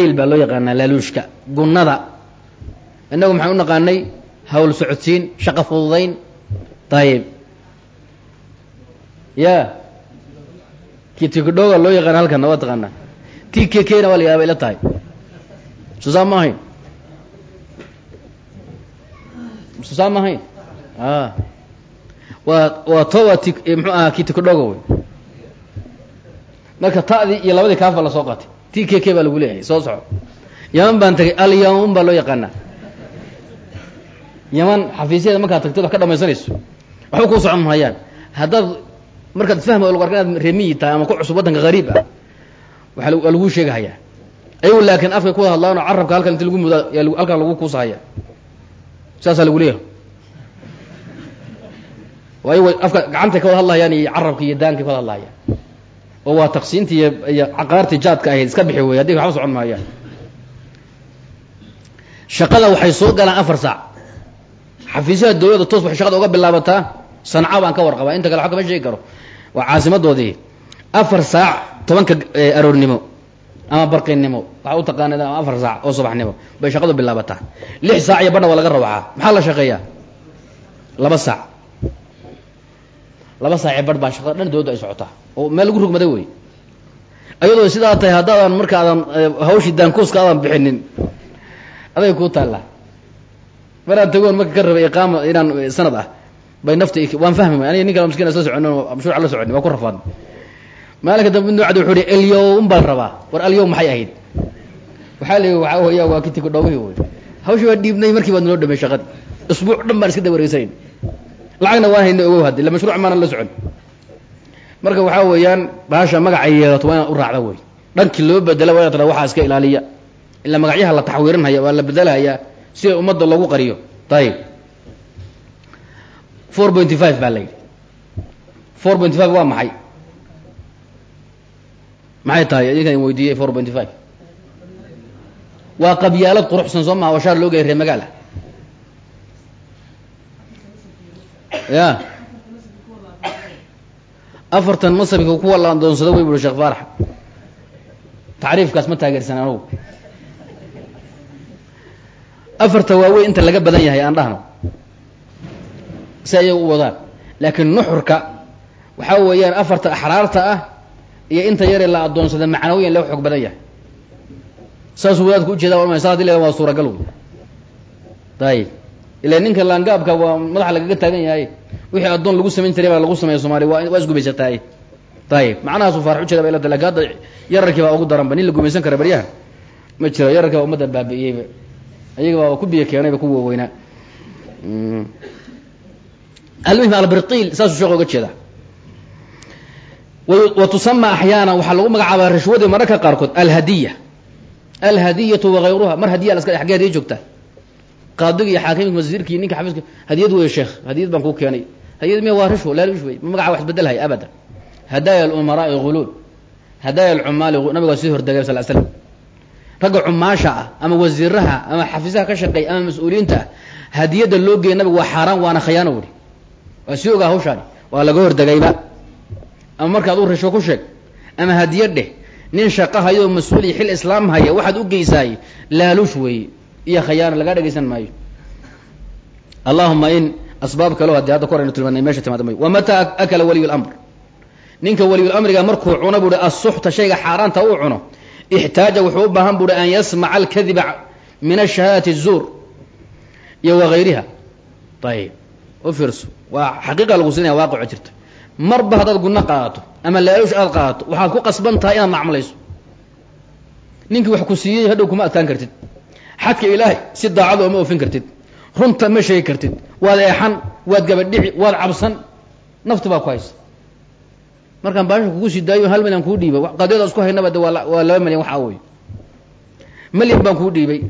iil baa loo yaqaanaa laaluushka gunnada. Innagu maxaan u naqaanay hawl socodsiin shaqo fududayn. Ayib ya kitikidhooga loo yaqaana halkana waa taqaanaa. T k kna waa la yaaba ila tahay. Susaa ma ahayn. Susaa ma ahayn. A waa waa towa ti mxuu ahaa kitikidhooga wey. Marka ta'dii iyo labadii kaafa la soo qaatay t k k baa lagu leeyahay soo soco yaman baan tagay alyawm baa loo yaqaanaa. Yaman xafiisyada markaad tagtid wax ka dhamaysanayso waxba kuu socon mahayaan. Haddaad markaad isfahma lagu arka inaad remiyi tahay ama ku cusub waddanka gariib ah waa laguu sheegahayaa. Ayagu laakiin afkay ku wada hadlaanoo carabka halkan inti lagu muda halkan lagu kuusahaya saasaa lagu leeyahay. Ayagu afka gacantay ka wada hadlahayaan iyo carabka iyo daankay ka wada hadlahayaan oo waa taqsiintii iyo caqaartii jaadka ahayd iska bixi wey haddii waxba socon maayaan. Shaqada waxay soo galaan afar saac. Xafiisyaha dawladda toos waxay shaqada uga bilaabataa sanca baan ka warqabaa inta kale wa kama sheegi karo. Waa caasimadoodii. Afar saac tobanka aroornimo ama barqinnimo waxa u taqaanad ama afar saac oo subaxnimo bay shaqadu bilaabataa. Lix saac iyo badha waa laga rawacaa maxaa la shaqeeyaa? Laba saac laba saac iyo badh baa shaqada dhan dawladda ay socotaa oo meel lagu rugmaday wey ayadoo sidaa tahay haddaadan marka aadan hawshii daankuuska aadan bixinin aday kuu taallaa maraan tagoon marka ka rabay iqaama inaan sanad ah bay nafta waan fahmi may aniga nin kala maskiin isla soconin oo mashruuc la soconin waa ku rafaadnay maalinka dambe nuucda wuxuu hi alyawm baan rabaa. War alyawm maxay ahayd? Waxaa la waxaa weya waa kitiko dhowihii wey hawshii waa dhiibnay markii baa naloo dhamay shaqadii isbuuc dhan baan iska da wareegsanayn lacagna waan haynay ogow haddi ila mashruuc maanan la socon. Marka waxaa weeyaan baasha magacay yeelato waa inaad u raacda wey. Dhankii loo bedela waa tada waxaa iska ilaaliya. Ila magacyaha la taxwiirinhaya waa la bedelhayaa sida ummadda loogu qariyo. Ayib four pointy five baa la yidhi. four pointy five waa maxay? Maxay tahay? Idinkan weydiiyey four pointy five. Waa qabyaalad quruxsan soo maha washaar loo magaala ya. Afartan masabka kuwa la adoonsado wey buri sheekh faarax tacriifkaas ma taageersan anugu. Afarta waaweyn inta laga badan yahay aan dhahno si ayagu u wadaan. Laakiin nuxurka waxaa weeyaan afarta axraarta ah iyo inta yaree la adoonsada macnawiyan laga xoog badan yahay. Saasuu wadaadku ujeeda sa hadi la waa suuragal wey ayib ila ninka laangaabka waa madaxa lagaga taagan yahay wixii addoon lagu samayn jiray baa lagu sameeya somaaliya waa waa ayib macnahaasu faarax ujeeda bay la tahay yararkii baa ugu daranba. Nin la gumaysan kara baryahan ma jiro. Yararkii baa ummadda baabi'iyeyba. Ayaga ku biyo keenayba ku waaweynaa almuhim albriil saasuu sheekh oga jeeda wa axyaana waxaa lagu magacaabaa rishwadii mararka qaarkood alhadiya. Alhadiyatu wagayruha mar hadiya la ska agee hadiya qaadiga iyo xaakimka wasiirki ninka xafiiska hadiyad wey sheekh. Hadiyad baan kuu keenay hadiyad miya waa rishwo laalush wey magaca wax isbedelhay abada. Hadaaya alumaraai guluul hadaaya alcumaali nabiga sii hordegay sal slam ragga cumaasha ah ama wasiiraha ama xafiisaha ka shaqeey ama mas'uuliyiinta ah hadiyadda loo geeyay nabiga waa xaaraan waana khayaano wuri waa sii ogaa hawshaani. Waa laga hordegayba ama markaad u risho ku sheeg ama hadiya dheh nin shaqo hayoo mas'uul iyo xil islaam haya waxaad u geysaay laaluush weeye iyo khayaano lagaa dhegaysan maayo asbaab kaleo haddii hadda kor aynu tilmaanay meesha timaada mayo wamataa akala waliyu lamr ninka waliyulamriga markuu cuno buuhi assuxta shayga xaaraanta uu cuno. Ixtaaja wuxuu u baahan buuhi an yasmaca alkadiba min ashahaadati الzuur iyo wagayriha ayib u fiirso. Waa xaqiiqa lagu siinaya waaqico jirta. Marba haddaad gunno qaadato ama laaluush aad qaadato waxaad ku qasban tahay inaad macmulayso ninkii wax ku siiyey hadhow kuma adkaan kartid. Xadka ilaahay si daacado oma oofin kartid. Runta ma sheegi kartid waad eexan waad gabadhici waad cabsan nafti baa ku haysa. Markaan baasha kugu sii daayo hal milyan kuu dhiibay. Qadiyada isku haynaba de waa laba milyan waxaa wey milyan baan kuu dhiibay.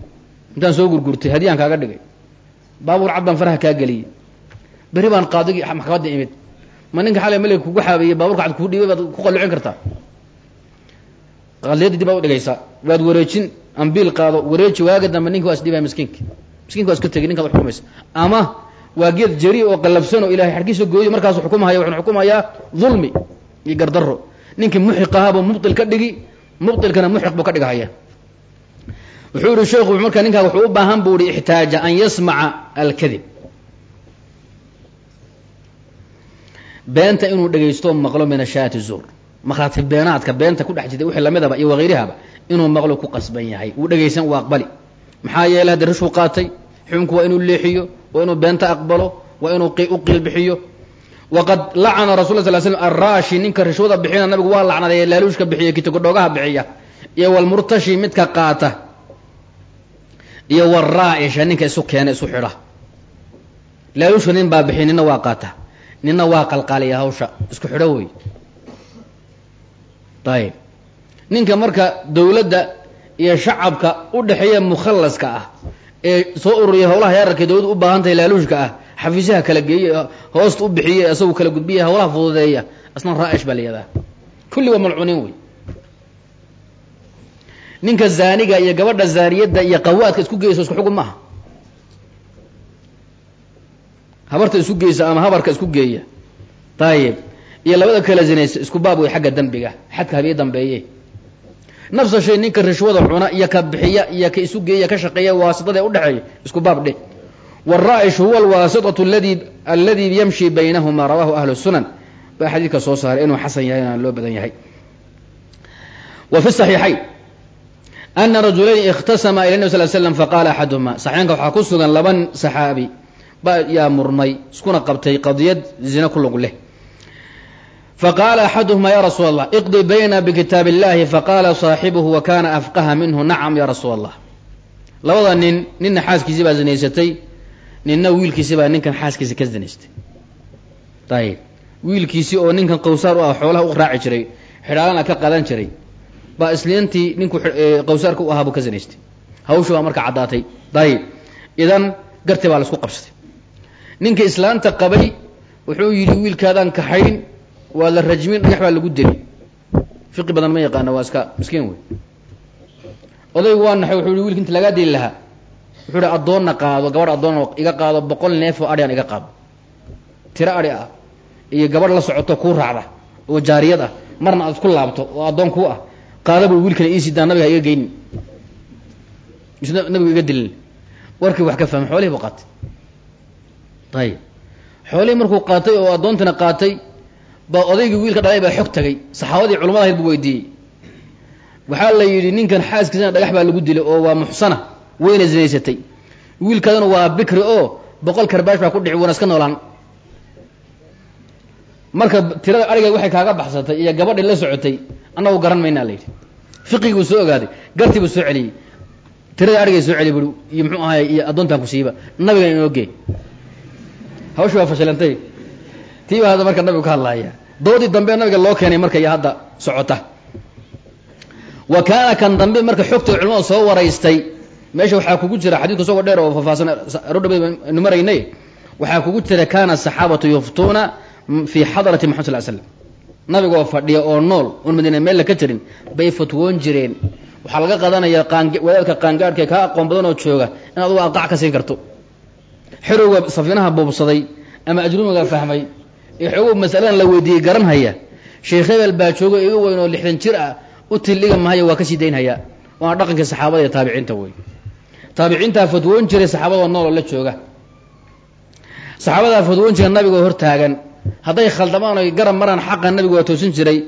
Intaan soo gurgurtay hadiyaan kaaga dhigay. Baabuur cad baan faraha kaa geliyey. Beri baan qaadigii maxkamadda imid. Ma ninka xalay milyan kugu xaabeeyey baaburka cad kuu dhiibay baad ku qallucin kartaa. Qadiyadii dib baad udhigaysaa waad wareejin ambiil qaado wareeji waaga dambe ninki waa isdhibaya miskiinka. Miskiinka waa iska tegay ninkaad xukumaysa ama waa geed jari oo qallabsan oo ilahay xadhkiisa gooyo markaasu xukumahaya wuxuuna xukumayaa dulmi iyo gardaro ninkii muxiq ahaabuu mubtil ka dhigi mubtilkana muxiq buu ka dhigahaya. Wuxuu yihi sheekhu marka ninkaa wuxuu u baahan buu ihi ixtaaja an yasmaca alkadib. Beenta inuu dhegaysto maqlo min ashaati zur markhaati beenaadka beenta ku dhex jirtay wixii lamidaba iyo wahayrihaba inuu maqlo ku qasban yahay. Uu dhegaysan uu aqbali. Maxaa yeelay haddi rishuu qaatay xukunku waa inuu leexiyo waa inuu beenta aqbalo waa inuu u qiilbixiyo waqad lacana rasul sl slam araashi ninka rishwada bixina nabigu waa lacnaday laaluushka bixiya kitagodhoogaha bixiya. Iyo walmurtashi midka qaata. Iyo waraaisha ninka isu keena isu xidha. Laaluushka nin baa bixiya nina waa qaata. Nina waa qalqaaliya hawsha isku xidho wey. Ayib ninka marka dawladda iyo shacabka u dhexeeya mukhallaska ah ee soo ururiya howlaha yaararka dawladda u baahan tahay laaluushka ah xafiisyaha kala geeye hoosta u bixiye isagu kala gudbiya howlaha fududeeya asna raa'ish baa layadaa kulli waa malcuuniin wey ninka zaaniga iyo gabadha zaaniyadda iyo qawaadka isku geyso isku xugum maaha. Habarta isku geysa ama habarka isku geeya. Ayib iyo labada kala zinaysa isku baab wey xagga dembiga xadka habiye dambeeye nafsa shay ninka rishwada cuna iyo ka bixiya iyo ka isu geeya ka shaqeeya waasitada udhexeeya isku baab dheh wاraa'ish huwa alwaasitaة ladi aladi yamshi baynahuma rawahu ahlu sunan baa xadiidka soo saaray inuu xasan yahay inaan loo badan yahay wa fi صaxiixayn ana rajulayn اkhtasama ila nab sl slam faqala axaduhuma saxiixanka waxaa ku sugan laban saxaabi ba yaa murmay iskuna qabtay qadiyad zina ku lug leh faqala axaduhuma ya rasuul allah iqdi bayna bkitaab اllahi faqala صaaxibuhu wa kana afqaha minhu nacam ya rasuul allah labada nin nina xaaskiisii baa zinaysatay ninna wiilkiisi baa ninkan xaaskiisa ka zinaystay ayib wiilkiisii oo ninkan qawsaar u ah xoolaha u raaci jiray xidhaalana ka qadan jiray baa isliintii ninku qawsaarka u ahaa buu ka zinaystay hawsha baa marka caddaatay ayib idan garti baa la isku qabsatay ninka islaanta qabay wuxuu yidhi wiilkaadaan kaxayn waa la rajmin dhagax baa lagu deli. Fiqi badan ma yaqaana waa iska miskiin wey odaygu waa naxay wuxuu yihi wilka inta lagaa dili lahaa. Wuxuu ihi addoonna qaado gabadh addoon iga qaado boqol neef oo adhian iga qaado. Tiro adhi ah iyo gabadh la socoto kuu raacda oo jaariyad ah marna aad isku laabto oo addoon kuu ah. Qaada buu wiilkana iisidaa nabiga iga geynin. Misna nabigu iga dilin. Warkii wax ka fahmay xoolihii buu qaatay. Ayib xoolihii markuu qaatay oo addoontina qaatay baa odaygii wiilka dhalay baa xog tagay. Saxaabadii culamada ahayd buu weydiiyey. Waxaa la yidhi ninkan xaaskiisana dhagax baa lagu dilay oo waa muxsana wayna zinaysatay. Wiilkaadana waa bikri oo boqol karbaash baa ku dhici wana iska noolaan. Marka tirada arigeed waxay kaaga baxsatay iyo gabadhii la socotay annagu garan maynaa la yidhi. Fiqiguu soo ogaaday gartii buu soo celiyey. Tirada arigay soo celiy bui iyo muxuu ahay iyo addoontaan ku siiba. Nabigan inoo gee hawshi waa fashilantay tii baa hadda marka nabigu ka hadlaaya doodii dambe nabiga loo keenay marka iyo hadda socota. Wa kaana kan dambe marka xogta culamada soo waraystay meesha waxaa kugu jira xadiidku isagoo dheer oo faahfaahsan rodhab nu maraynay waxaa kugu jira kaana asaxaabatu yuftuuna fii xadrati maxamad sal slam nabigoo fadhiya oo nool oon madiina meella ka jirin bay fatwoon jireen. Waxaa laga qadanaya wadaadka qaangaadhka kaa aqoon badan oo jooga in adugu aqac ka siin karto. Xerowga safiinaha buubsaday ama ajrumiga fahmay ee xoogow masaladan la weydiiyey garanhaya. Sheekh hebel baa joogo iga weyn oo lixdan jir ah u tildhiga mahaya waa ka sii daynhayaa waana dhaqankii saxaabada iyo taabiciinta wey taabiciintaa fatwoon jiray saxaabadoo nooloo la jooga. Saxaabadaa fatwoon jira nabigoo hortaagan hadday khaldamaan oy garab maraan xaqa nabigu waa toosin jiray.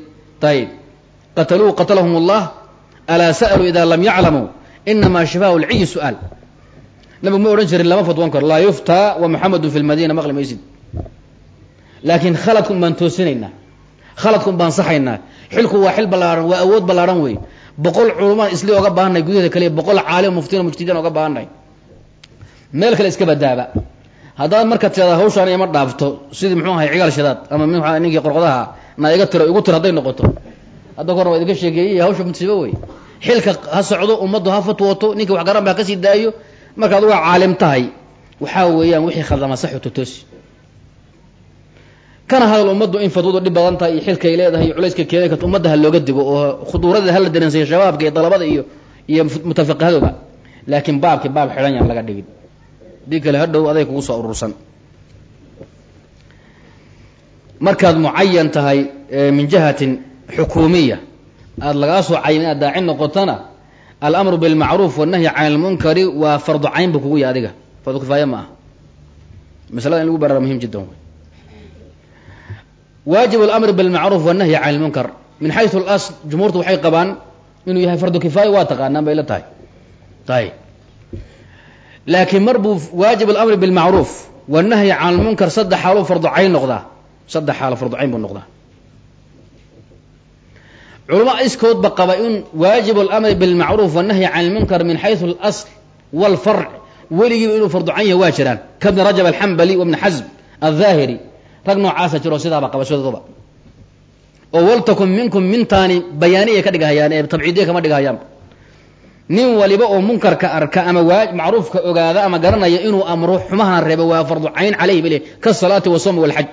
Ayib qataluu qatalahum allah alaa sa'luu idaa lam yaclamuu inamaa shifaahu lciyi su'aal. Nabigu ma odhan jirin lama fatwoon karo. Laa yuftaa wa muxamedun fi lmadiina maqli maysid laakiin khaladkun baan toosinaynaa. Khaladkun baan saxaynaa. Xilku waa xil ballaaran waa awood ballaaran wey boqol culumaan isli oga baahanay gudaheeda kaliya boqol caalim muftiin mujtahidin oga baahanay meel kale iska badaaba. Haddaad marka tirada hawshaan ima dhaafto sidii muxuu ahay cigaal shadaad ama m ninkii qorqodaha na tiro igu tiro hadday noqoto. Hadda korna waa idinka sheegeeyey hawsha musiibo wey. Xilka ha socdo ummaddu ha fatwooto ninka wax garan baa ka sii daayo. Marka adugaa caalim tahay. Waxaa weeyaan wixii khaldama saxu totoosi kana hadal ummaddu in fatwadu dhib badan tahay iyo xilkay leedahay iyo culayska keeni karto ummadda ha looga digo oo khuduurada hala dareensaya shabaabka iyo dalabada iyo iyo mutafaqihadoba laakiin baabki baab xidhan yaan laga dhigin. Dii kale hadhow aday kugu soo urursan. Markaad mucayan tahay min jihatin xukuumiya aada lagaa soo cayin inaad daacin noqotona alamru bilmacruuf wannahyi can ilmunkari waa fardu cayn bu kugu yahy adiga. Fardu kifaaya ma aha. Masalada in lagu barara muhiim jiddan wey waajib alamri bilmacruuf wannahyi can ilmunkar min xaysu alasl jumhuurtu waxay qabaan inuu yahay fardu kifaaya waa taqaanaan bay la tahay. Ayib laakiin mar buu waajib alamri bilmacruuf wannahyi can ilmunkar saddex xaaluu fardu cayn noqdaa. Saddex xaalo fardu buu noqdaa. Culama iskoodba qaba in waajib alamri bilmacruuf wannahyi can ilmunkar min xaysu alasl walfarc weligiiba inuu fardu cayn waa jiraan. Ka bni rajab alxambali wa bni xasm aldaahiri rag noocaasa jiro sidaaba qabashadooduba oo waltakun minkum mintaani bayaaniya ka dhigahayaan ee tabciidiya kama dhigahayaan. Nin waliba oo munkarka arka ama macruufka ogaada ama garanaya inuu amro xumahana reebo waa fardu cayn calayhi bale kasalaati wasawm walxaj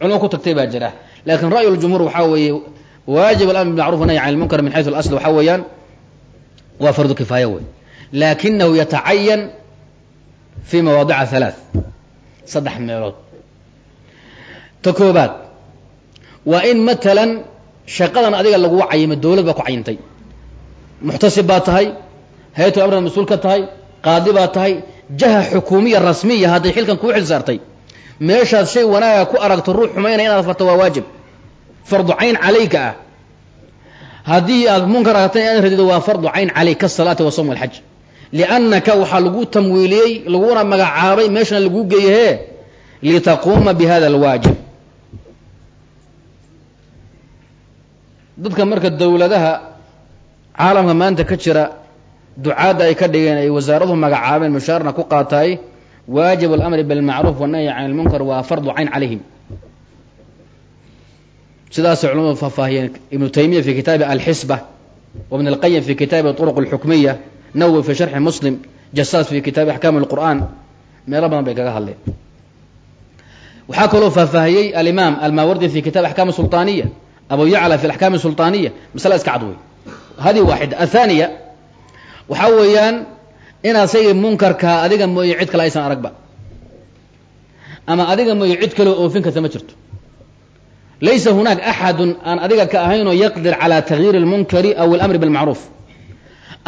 culamo ku tagtay baa jira. Laakiin ra'yu ljumhuur waxaa weeye waajib alamr bilmacruf wanahyi can ilmunkar min xaysu alasl waxaa weeyaan waa fardu kifaaya wey. Laakinahu yatacayan fi mawaadica halaath saddex meelood ta koobaad waa in matalan shaqadan adiga lagugu cayimay dowlad baa ku cayintay. Muxtasib baa tahay hay'atul amrina mas'uul ka tahay qaadi baa tahay jaha xukuumiya rasmiya hadday xilkan kuu xil saartay. Meeshaad shay wanaaga ku aragto ruux xumaynaya inaad farto waa waajib. Fardu cayn calayka ah. Haddii aad munkar aragtay inaad radido waa fardu cayn calayk kasalaati wasawm walxaj liannaka waxaa lagu tamwiiliyey laguna magacaabay meeshana laguu geeyahee litaquuma bi hada alwaajib dadka marka dowladaha caalamka maanta ka jira ducaadda ay ka dhigeen ay wasaaraduhu magacaabeen mushaarna ku qaataay waajib alamri bilmacruuf wannahyi can ilmunkar waa fardu cayn calayhim sidaasay culamadu faahfaahiyeen ibnu taymiya fi kitaabi alxisba wabn اlqayim fi kitaabi طurq اlxukmiya nawowi fi sharxi muslim jasaas fi kitaabi axkaam اlqur'an meelo badan bay kaga hadleen waxaa kaloo faahfaahiyey alimaam almawardi fi kitabi axkaam sulطaaniya abu yacla fi axkaam sulطaaniya masala iska cad wey hadi waaxida athaniya waxaa weeyaan inaad shaygii munkarkaa adiga mooye cid kale aysan aragba ama adiga mooye cid kaleo oofin karta ma jirto laysa hunaak axadun aan adiga ka ahaynoo yaqdir calaa tagyiiri اlmunkari aw اlamri bilmacruuf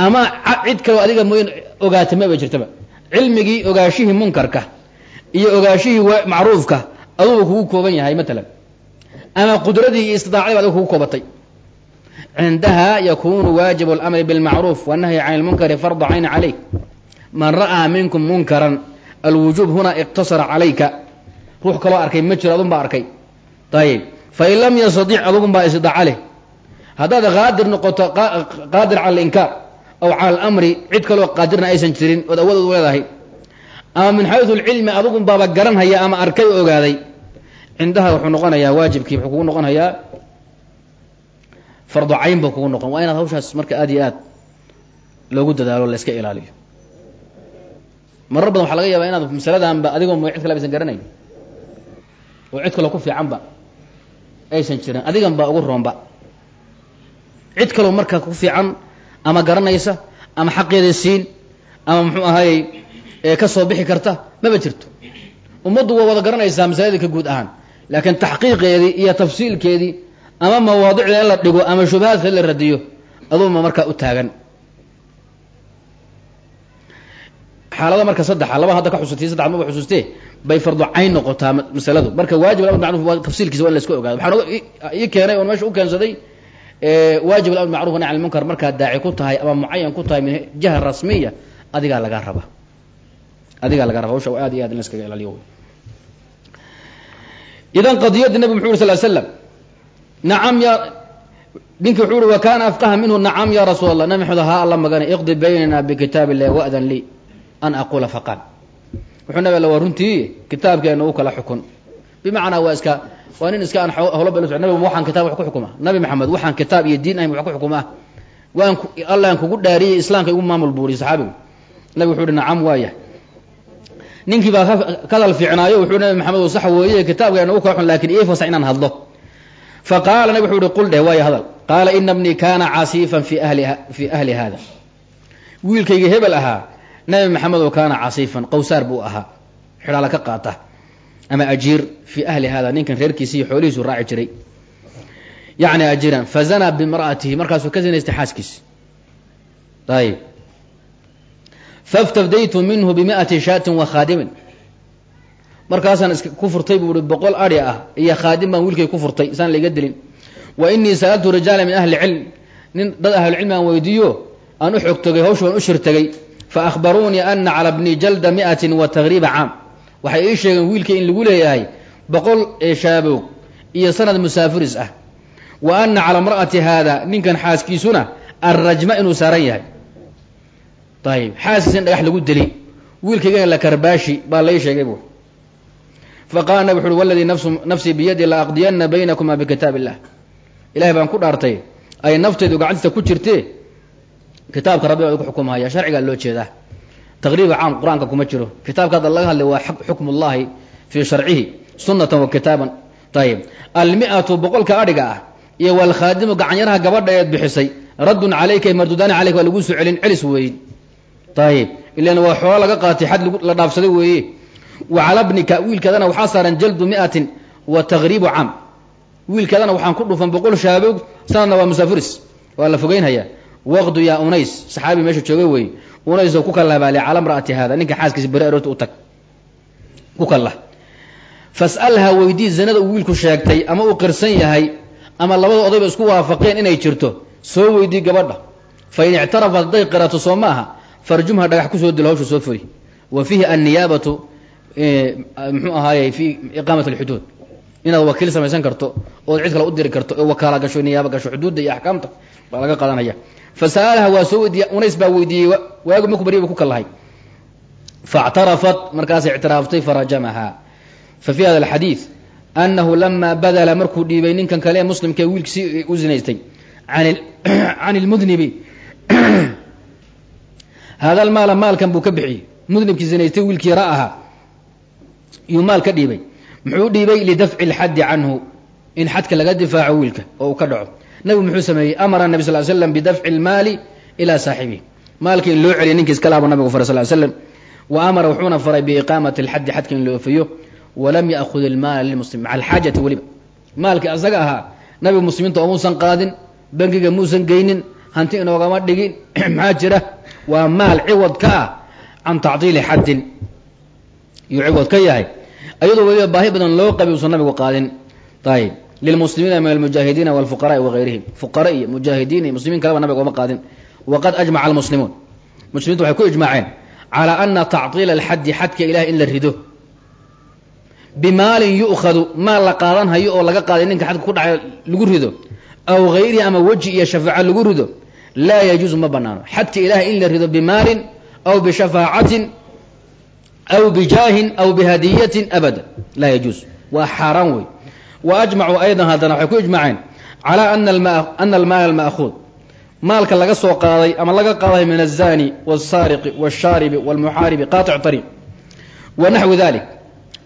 ama cid kaleo adiga mooye ogaata maba jirtaba cilmigii ogaashihii munkarka iyo ogaashihii macruufka aduuba kugu kooban yahay matalan ama qudradii iyo istidaacadii ba adiga kugu koobatay cindaha yakunu waajib اlamri bاlmacruuf wالnahyi can اlmunkari farda cayn calayk man ra'aa minkum munkaran alwujuub huna iqtasara calayka ruux kaloo arkay ma jiro adun baa arkay ayib fain lam yastadic adugun baa istidaaca leh haddaad qaadir noqoto qaadir cala alinkaar aw cala alamri cid kaloo qaadirna aysan jirin ood awood u leedahay ama min xayu lcilmi adugun baaba garanhaya ama arkay o ogaaday cindaha wuxuu noqonayaa waajibkii wuxuu kugu noqonayaa fardu cayn buu kugu noqon. Waa inaad hawshaas marka aad iyo aad loogu dadaalo la iska ilaaliyo. Marar badan waxaa laga yaabaa inaad masaladanba adigoo mo cid kale aysan garanayn. Oo cid kaloo ku fiicanba aysan jirin adigan baa ugu roonba. Cid kaloo markaa ku fiican ama garanaysa ama xaqeeda siin ama muxuu ahaayey ka soo bixi karta maba jirto. Ummaddu waa wada garanaysaa masaladii ka guud ahaan laakiin taxqiiqeedii iyo tafsiilkeedii ama mawaadicda in la dhigo ama shubahaadka la radiyo aduuma markaa u taagan. Xaalada marka saddexa laba hadda ka xusutay saddex maba xusuustee bay fardu cayn noqotaa masaladu. Marka waajib alamr macruf waa tafsiilkiisa waa in la iska ogaado. Waxaan ii keenay oon meesha u keensaday waajib alamr macruf nahy can lmunkar markaad daaci ku tahay ama mucayan ku tahay min jiha rasmiya adigaa lagaa raba adigaa laga raba hawsha aad iyo aad in la iskaga ilaaliyo idan qadiyadda nabig muxu uri sal slam nacam ya ninki wuxuu uhi wa kaana afqaha minhu nacam ya rasuul allah nabi maxamed haa alla magana iqdi baynana bikitaab illahi wa'dan lii an aqula faqal. Wuxuu nabi alla waa runtii kitaabkeena kala xukun. Bimacnaa waa iska waa nin iska aan hawlo bal nabi waxaan kitab wax ku xukuma. Nabi maxamed waxaan kitaab iyo diin ahayn wax ku xukumaa waan allaan kugu dhaariyey islaamka igu maamul buuriye saxaabigu nabi wuxuu uhi nacam waaya ninkii baa ka hadal fiicnaayo wuxuu nabi maxamed sax weeye kitaabkeena u kala xun laakiin ii fasax inaan hadlo faqaala nabi wuxuu uhi qul dheh waaya hadal. Qaala ina bnii kaana casiifan fi ahli fi ahli hada wiilkayga hebel ahaa nabi maxamed oo kaana casiifan qawsaar buu ahaa. Xidhaala ka qaata. Ama ajiir fii ahli hada ninkan reerkiisi iyo xoolihiisu raaci jiray. Yacni ajiiran fazanaa bimra'atihi markaasuu ka zinaystay xaaskiisi ayib faftafdaytu minhu bimi'ati shaatin wa khaadimin markaasaan ku furtay buu ihi boqol adhi ah iyo khaadim baan wiilkay ku furtay isaan laiga dilin wa inii sa'altu rijaala min ahli cilm nin dad ahlucilmi aan weydiiyo aan u xog tegay hawshu aan u shir tegay fa akhbaruunii ana cala bni jalda mi'atin wa taqriiba caam waxay ii sheegeen wiilkay in lagu leeyahay boqol shaaboog iyo sanad musaafiris ah wa ana cala imra'ati haada ninkan xaaskiisuna arrajma inuu saaran yahay ayib xaaskiisa in dhagax lagu deli. Wiilkaygana la karbaashi baa lai sheegay bu faqala nabig wuxu uhi waladii nafsii biyadi la aqdiyana baynakuma bikitaab illah ilahay baan ku dhaartay. Ay naftaydu gacantiisa ku jirtee? Kitaabka rabbi baa ku xukumhaya sharcigaa loo jeedaa. Taqriiba caam qur'aanka kuma jiro. Kitaabka hadda laga hadlay waa xukm ullahi fii sharcihi sunatan wa kitaaban. Ayib almi'atu boqolka adhiga ah iyo walkhaadimu gacanyaraha gabadha eed bixisay. Raddun calayka mardudaani calayka waa lagu soo celin celis weeye ayib ilan waa xoolo laga qaatay xad la dhaafsaday weeye wa cala bnika wiilkaadana waxaa saaran jaldu mi'atin wa taqriibu caam wiilkaadana waxaan ku dhufan boqol shaaboog sanadna waa musaafiris waa la fogeynhayaa waqdu yaa unays saxaabi meesha jooga weeye unays oo ku kallabaale cala mra'ati hada ninka xaaskiisa beri aroorta u tag ku kallah fas'alha weydii zinada uu wiilku sheegtay ama uu qirsan yahay ama labada odayba isku waafaqeen inay jirto soo weydii gabadha fa in ictarafat hadday qirato soo ma farjumha dhagax ku soo dilo hawsha soo furi wa fiihi anniyaabatu muxuu ahaayey fi iqaamat alxuduud. Inaad wakiil samaysan karto ood cid kale u diri karto oo wakaala gasho niyaaba gasho xuduudda iyo axkaamta baa laga qadanaya fasa'alaha waa soo weydiiye unays baa weydiiyey waagu marku barya ba ku kallahay faاctarafat markaasay ictiraaftay farajamaha fa fi hada alxadiid anahu lama badala markuu dhiibay ninkan kale ee muslimkae wiilkisi u zinaystay. Can ilmudnibi hada almaala maalkan buu ka bixiyey. Mudnibkii zinaystay wiilkii yara ahaa. Yuu maal ka dhiibay. Muxuu dhiibay lidafci lxaddi canhu in xadka laga difaaco wiilka oo uu ka dhaco. Nabigu muxuu sameeyey amara nabi sal slam bidafci lmaali ilaa saaxibihi. Maalka in loo celiya ninka iskalaaba nabigu faray sal slam wa amara wuxuuna faray biiqaamati alxaddi xadka in la oofiyo walam ya'khud ilmaala lilmuslim maca alxaajati weliba. Maalkii asaga ahaa nabigu muslimiinta oo muusan qaadin bangiga muusan geynin hanti inoogama dhigin maxaa jira waa maal ciwad ka ah can tacdiili xaddin. Yuu ciwad ka yahay. Ayadoo weliba baahi badan loo qabi usan nabigu qaadin. Ayib lilmuslimiina min almujaahidiina walfuqaraai wahayrihim fuqara iyo mujaahidiin iyo muslimiin kaleba nabiga oma qaadin. Waqad ajmaca almuslimuun muslimiintu waxay ku ijmaaceen. Calaa ana tacdiila alxaddi xadka ilahay in la rido. Bimaalin yu'khadu maal la qaadan hayo oo laga qaaday ninka xadka ku dhacay lagu rido. Aw hayrihi ama weji iyo shafaaco lagu rido laa yajuusu ma banaano xadka ilahay in la rido bimaalin aw bishafaacatin aw bijaahin aw bihadiyatin abada laa yajuus waa xaaraan wey wa ajmacuu aydan haddana waxay ku ijmaceen calaa ana almaala alma'huud maalka laga soo qaaday ama laga qaaday min azani wاsaariqi wاshaaribi wاlmuxaaribi qaaطic طariiq wa naxwi dalik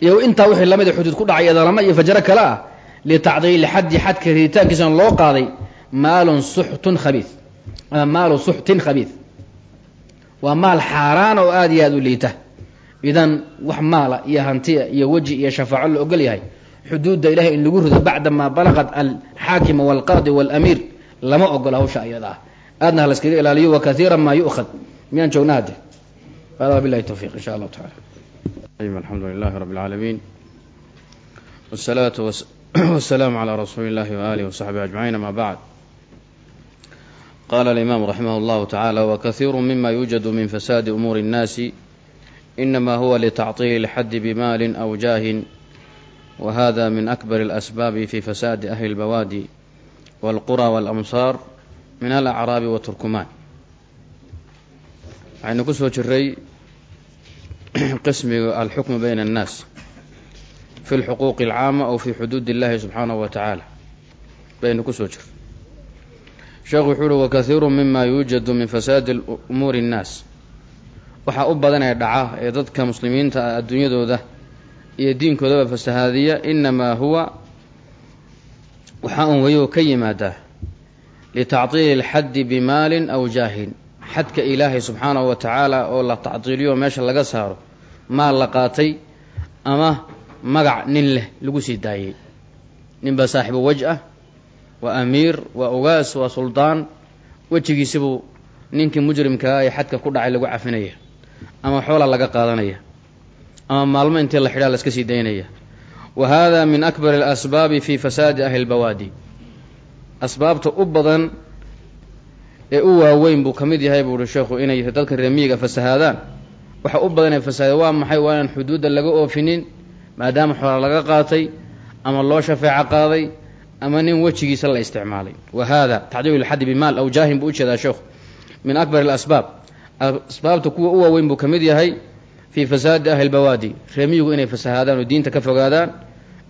iyo intaa wixii lamida xuduud ku dhacay eedalama iyo fajro kale ah litacdiili xaddi xadka riditaankiisana loo qaaday maalun suxtun khabiid ama maalu suxtin khabiid waa maal xaaraan oo aada iyo aada u liita. Idan wax maala iyo hantiya iyo weji iyo shafaaco la ogol yahay. Xuduudda ilahay in lagu rido bacdamaa balaqat alxaakima walqaadi walamiir. Lama ogola hawsha ayada ah. Aadna laskaga ilaaliyo wa kaiira maa yu'khad. Miyaan joognaa hadde hada bilahi towfiq insha allahu tacala alxamdu lilahi rabi اlcaalamiin wsalaatu wasalaamu calaa rasuuli اllahi waalihi wasaxbihi ajmaciin ama bacd qala alimaamu raximah اllahu tacala wakaiiru mima yuujadu min fasaadi umuuri اnnaasi inama huwa litacطiili اlxaddi bimaalin aw jaahin wa hada min akbar اlasbaabi fi fasaadi ahli اlbawaadi wاlqura wاlamsaar min alacraabi waturkumaan waxaynu ku soo jiray qismiga alxukmu bayna annaas fi lxuquuqi alcaama aw fi xuduud illahi subxaanahu wa tacaala baynu ku soo jiray sheekhu wuxuu uhi wakaiiru mima yuujadu min fasaadi umuuri اnnaas waxaa u badan ee dhaca ee dadka muslimiinta ah adduunyadooda iyo diinkoodaba fasahaadiya inamaa huwa waxaa un weyoo ka yimaadaa litacdiili اlxaddi bimaalin aw jaahin. Xadka ilaahay subxaanahu wa tacaala oo la tacdiiliyo meesha laga saaro maal la qaatay ama magac nin leh lagu sii daayey ninbaa saaxibu wej ah waa amiir waa ugaas waa suldaan wejigiisibuu ninkii mujrimkaa ee xadka ku dhacay lagu cafinaya. Ama xoola laga qaadanaya. Ama maalmo intii la xidhaa laska sii daynaya. Wa hada min akbar alasbaabi fi fasaadi ahli lbawaadi asbaabta u badan ee u waaweyn buu ka mid yahay buu uhi sheekhu inay dadka reemiyiga fasahaadaan. Waxa u badan ee fasahaada waa maxay? Waa inaan xuduudda laga oofinin maadaama xoola laga qaatay ama loo shafeeco qaaday ama nin wejigiisa la isticmaalay. Wa hada tacdiilu lxaddi bimaal aw jaahin buu u jeedaa sheekhu. Min akbar alasbaab. Asbaabta kuwa u waaweyn buu ka mid yahay fii fasaadi ahli lbawaadi reemiyigu inay fasahaadaan oo diinta ka fogaadaan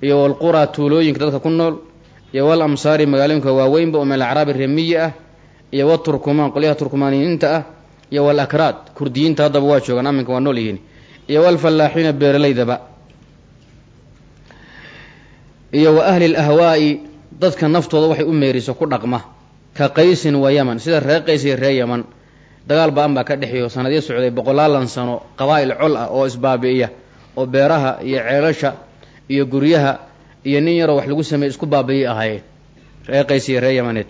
iyo walquraa tuulooyinka dadka ku nool iyo wal amsaari magaalooyinka waaweynba oo min alacraabi reemiyi ah iyo waturkumaan qolyaha turkumaaniyiinta ah iyo walakraad kurdiyiinta haddaba waa joogaan aminka waa nool yihiin iyo walfallaaxiina beeralaydaba iyo wa ahli lahwaa'i dadka naftooda waxay u meeriso ku dhaqma. Ka qaysin wa yaman sida reer qays iyo reer yaman dagaal ba'an baa ka dhexeeyo sanadyo socday boqolaalan sano qabaa'il col ah oo isbaabi'iya oo beeraha iyo ceelasha iyo guryaha iyo nin yaroo wax lagu sameeyey isku baabi'iyay ahaayeen reer qays iyo reer yamaneed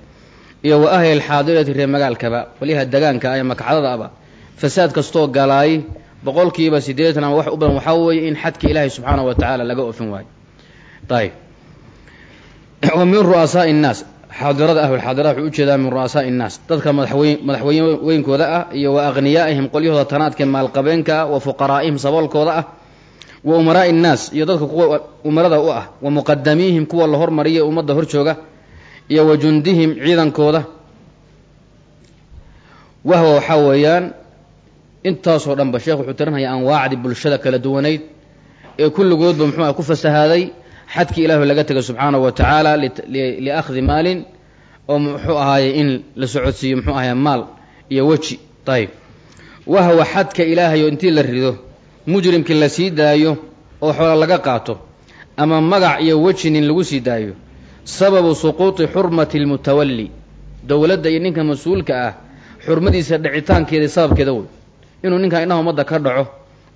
iyo wa ahli alxaadirati reer magaalkaba qolyaha degaanka ah ee makcadada aba fasaad kastoo galaay boqolkiiba siddeetan ama wax u badan waxaa weeye in xadka ilaahay subxaanahu wa tacaala laga ofin waayo. Ayib wa min ru'asaai innaas xaadirada ahlulxaadirada wuxuu u jeedaa min ru'asaai innaas dadka madaxweyn madaxweynkooda ah iyo wa akhniyaa'ihim qolyahooda tanaadka maalqabeenka ah wa fuqaraa'ihim saboolkooda ah wa umaraa'i innaas iyo dadka kuwa umarada u ah wa muqadamiihim kuwa la hormariya ummadda hor jooga iyo wa jundihim ciidankooda. Wahwa waxaa weeyaan intaasoo dhanba sheekh wuxuu tirinhayaa anwaacdii bulshada kala duwanayd ee kulligoodba muxuuah ku fasahaaday xadkii ilaahu laga tegay subxaanahu wa tacaala liakhdi maalin oo muxuu ahaaye in la socodsiiyo muxuu ahaye maal iyo weji. Ayib wahwa xadka ilaahayo intii la rido mujrimkii la sii daayo oo xoola laga qaato ama magac iyo weji nin lagu sii daayo. Sababu suquuti xurmati lmutawalli. Dowladda iyo ninka mas'uulka ah xurmadiisa dhicitaankeeda sababkeeda wey. Inuu ninkan indhaha ummadda ka dhaco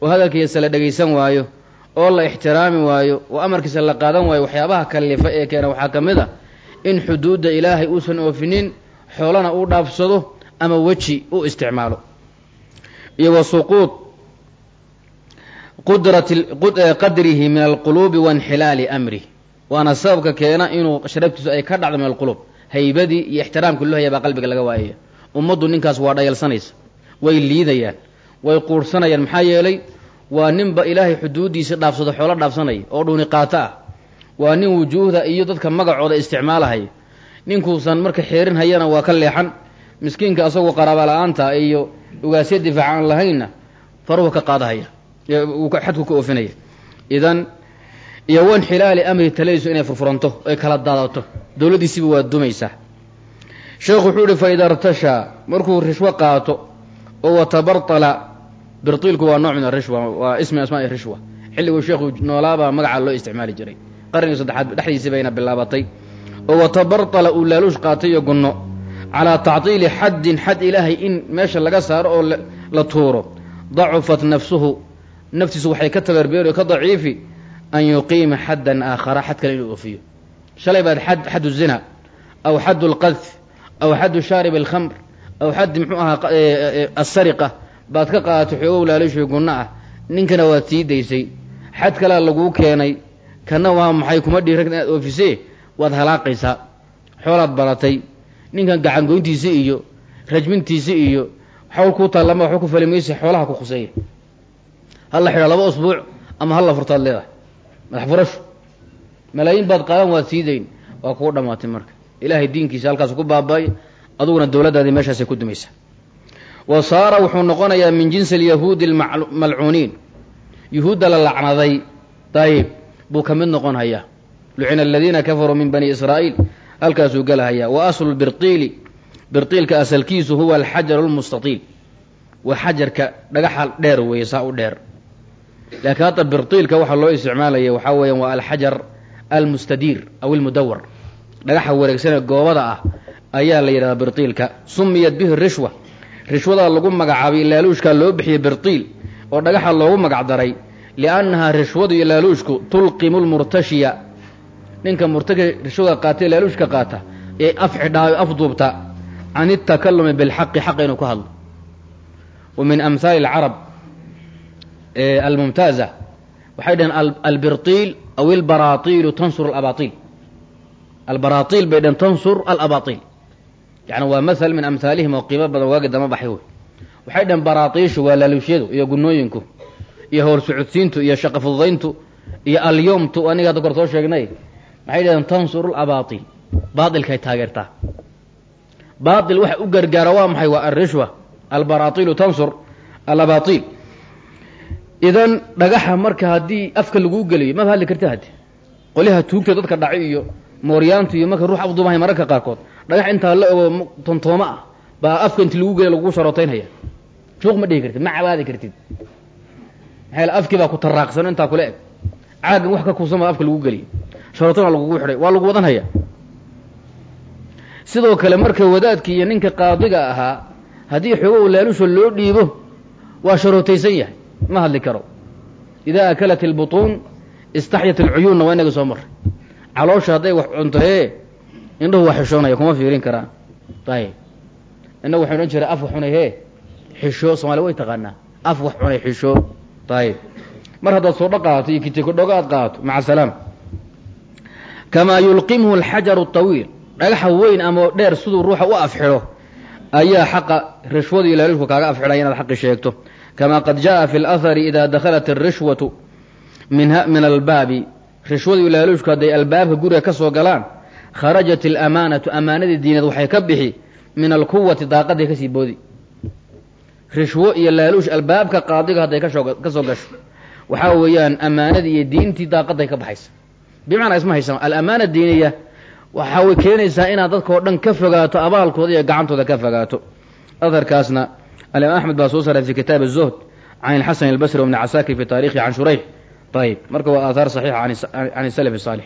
oo hadalkiisa la dhegaysan waayo oo la ixtiraami waayo oo amarkiisa la qaadan waayo waxyaabaha kallifa ee keena waxaa ka mid a in xuduudda ilaahay uusan oofinin xoolana uu dhaafsado ama weji u isticmaalo. Iyo wa suquud qudrati qadrihi min alquluubi wainxilaali amrih waana sababka keena inuu sharabtiisu ay ka dhacdo min alquluub. Haybadii iyo ixtiraamkii loo haya baa qalbiga laga waayaya ummaddu ninkaas waa dhayalsanaysa way liidayaan way quurhsanayaan maxaa yeelay waa ninba ilaahay xuduuddiisa dhaafsado xoolo dhaafsanaya oo dhuuni qaato ah waa nin wujuuhda iyo dadka magacooda isticmaalahaya ninkuusan marka xeerin hayana waa ka leexan. Miskiinka asagoo qaraaba la'aanta iyo ugaasya difaac aan lahaynna faruhu ka qaadahaya. Xadku ka oofinaya. Idan iyo wanxilaali amri talaysu inay furfuranto ay kala daadato. Dowladdiisiba waa dumaysaa sheekhu wuxuu ihi fa idaa irtashaa markuu rishwo qaato oo watabartala birtiilku waa nooc min arishwa waa ismi asmaa rishwa xilliguu sheekhu noolaabaa magaca loo isticmaali jiray. Qarnigii saddexaad dhexdiisii bayna bilaabatay. Oo watabartala uu laaluush qaatay iyo gunno. Calaa tactiili xaddin xad ilaahay in meesha laga saaro oo la tuuro. Dacufat nafsuhu naftiisu waxay ka tabarbeeri ka daciifi an yuqiima xaddan aakhara xad kale inuu oofiyo shalay baad xad xaddu zina aw xaddu lqadf aw xaddu shaarib alkhamr aw xaddi muxuu ahaa asariqa baad ka qaadatay xoogow laaluushii gunno ah. Ninkana waad sii daysay. Xad kalea laguu keenay. Kana waa maxay kuma dhiira inaad oofisee? Waad halaaqaysaa. Xoolaad baratay. Ninkan gacangoyntiisi iyo rajmintiisi iyo xawl kuu taallama waxba ku fali xoolaha ku khuseeya halla xidha laba usbuuc ama halla furtaad leedahay? Madax furashu malaayiin baad qaadan waad sii dayn waa kuu dhammaatay marka. Ilaahay diinkiisa halkaas ku baaba-ay. Aduguna dowladdaadii meeshaasay ku dumaysaa wa saara wuxuu noqonayaa min jinsi alyahuudi almalcuuniin. Yuhuudda la lacnaday. Dayib buu ka mid noqon lucina aladiina kafaruu min bani israa'iil. Halkaasuu gelahayaa wa aslu birtiili. Birtiilka asalkiisu huwa alxajaru lmustatiil waa xajarka dhagaxa dheer weeye saa u dheer. Laakiin hadda birtiilka waxaa loo isticmaalaya waxaa weeyaan waa alxajar almustadiir aw ilmudawar dhagaxa wareegsanee goobada ah ayaa la yidhahdaa birtiilka. Sumiyat bihi rishwa rishwadaa lagu magacaabay laaluushkaa loo bixiyey birtiil oo dhagaxa loogu magacdaray liannahaa rishwadu iyo laaluushku tulqimu lmurtashiya ninka murtashi rishwada qaata ee laaluushka qaata ee af xidhaa afduubta can itakallumi bilxaqi xaqa inuu ka hadlo. Wa min amhaali alcarab almumtaaza waxay dhaheen albirtiil aw ilbaraatiilu tansur alabaaiil albaraatiil bay dhaheen tansur alabaaiil yani waa mahal min amhaalihim oo qiimo badan waagi dama baxay wey. Waxay dhaheen baraatiishu waa laaluusyadu iyo gunooyinku iyo howl socodsiintu iyo shaqo fududayntu iyo alyomtu aniga hadda kor soo sheegnay maxay dhaheen tansur alabaطiil baailkay taageertaa. Baail waxa u gargaara waa maxay? Waa alrishwa albaraatiilu tansur alabaطiil idan dhagaxa marka haddii afka laguu geliyo maba hadli karti haddi qolyaha tuugta dadka dhacay iyo mooryaantu iyo marka ruux afdumahay mararka qaarkood dhagax intaa la ogo tontooma ah baa afka inti lagu geliya lagugu sharootaynhaya juuq ma dhihi kartid ma cabaadi kartid. Maxaa afkii baa ku taraaqsano intaa kula eg. Caagan wax ka kuusama afka lagu geliyo. Sharootana lagugu xidhay waa lagu wadanhaya sidoo kale marka wadaadki iyo ninka qaadiga ahaa haddii xoogow laalusha loo dhiibo waa sharootaysan yahay. Ma hadli karo. Idaa akalat ilbutuun istaxyat alcuyuunna waa inaga soo maray caloosha hadday wax cunto ee indhahu waa xishoonaya kuma fiirin karaan ayib innagu waxay odhan jiray af wax cunay hee xisho somaaliya way taqaanaa af wax cunay xisho ayib mar haddaad soodho qaato iyo kitiko dhogo aad qaato maca salaam kamaa yulqimhu alxajaru tawiil dhagaxa weyn ama dheer siduu ruuxa u afxidho ayaa xaqa rishwada iyo laalushku kaaga afxidhaya inaad xaqi sheegto kama qad jaءa fi اlahari ida dakhalat الrishwaةu min albaabi rishwada iyo laaluushku hadday albaabka guriga ka soo galaan kharajat اlamaanaةu amaanadii diineed waxay ka bixi min alquwati daaqaday kasii boodi rishwo iyo laaluush albaabka qaadiga hadday ka soo gasho waxaa weeyaan amaanadii iyo diintii daaqaday ka baxaysa bimacnaa isma haysan alamaana diiniya waxaa way keenaysaa inaad dadka oo dhan ka fogaato abaalkooda iyo gacantooda ka fogaato aharkaasna alimaam axmed baa soo saaray fi kitaab الzuhd can اlxasan اlbasri wbni casakir fi taarikhi can shurayx ayib marka waa aathaar saxiixa can اsalaf الصaalix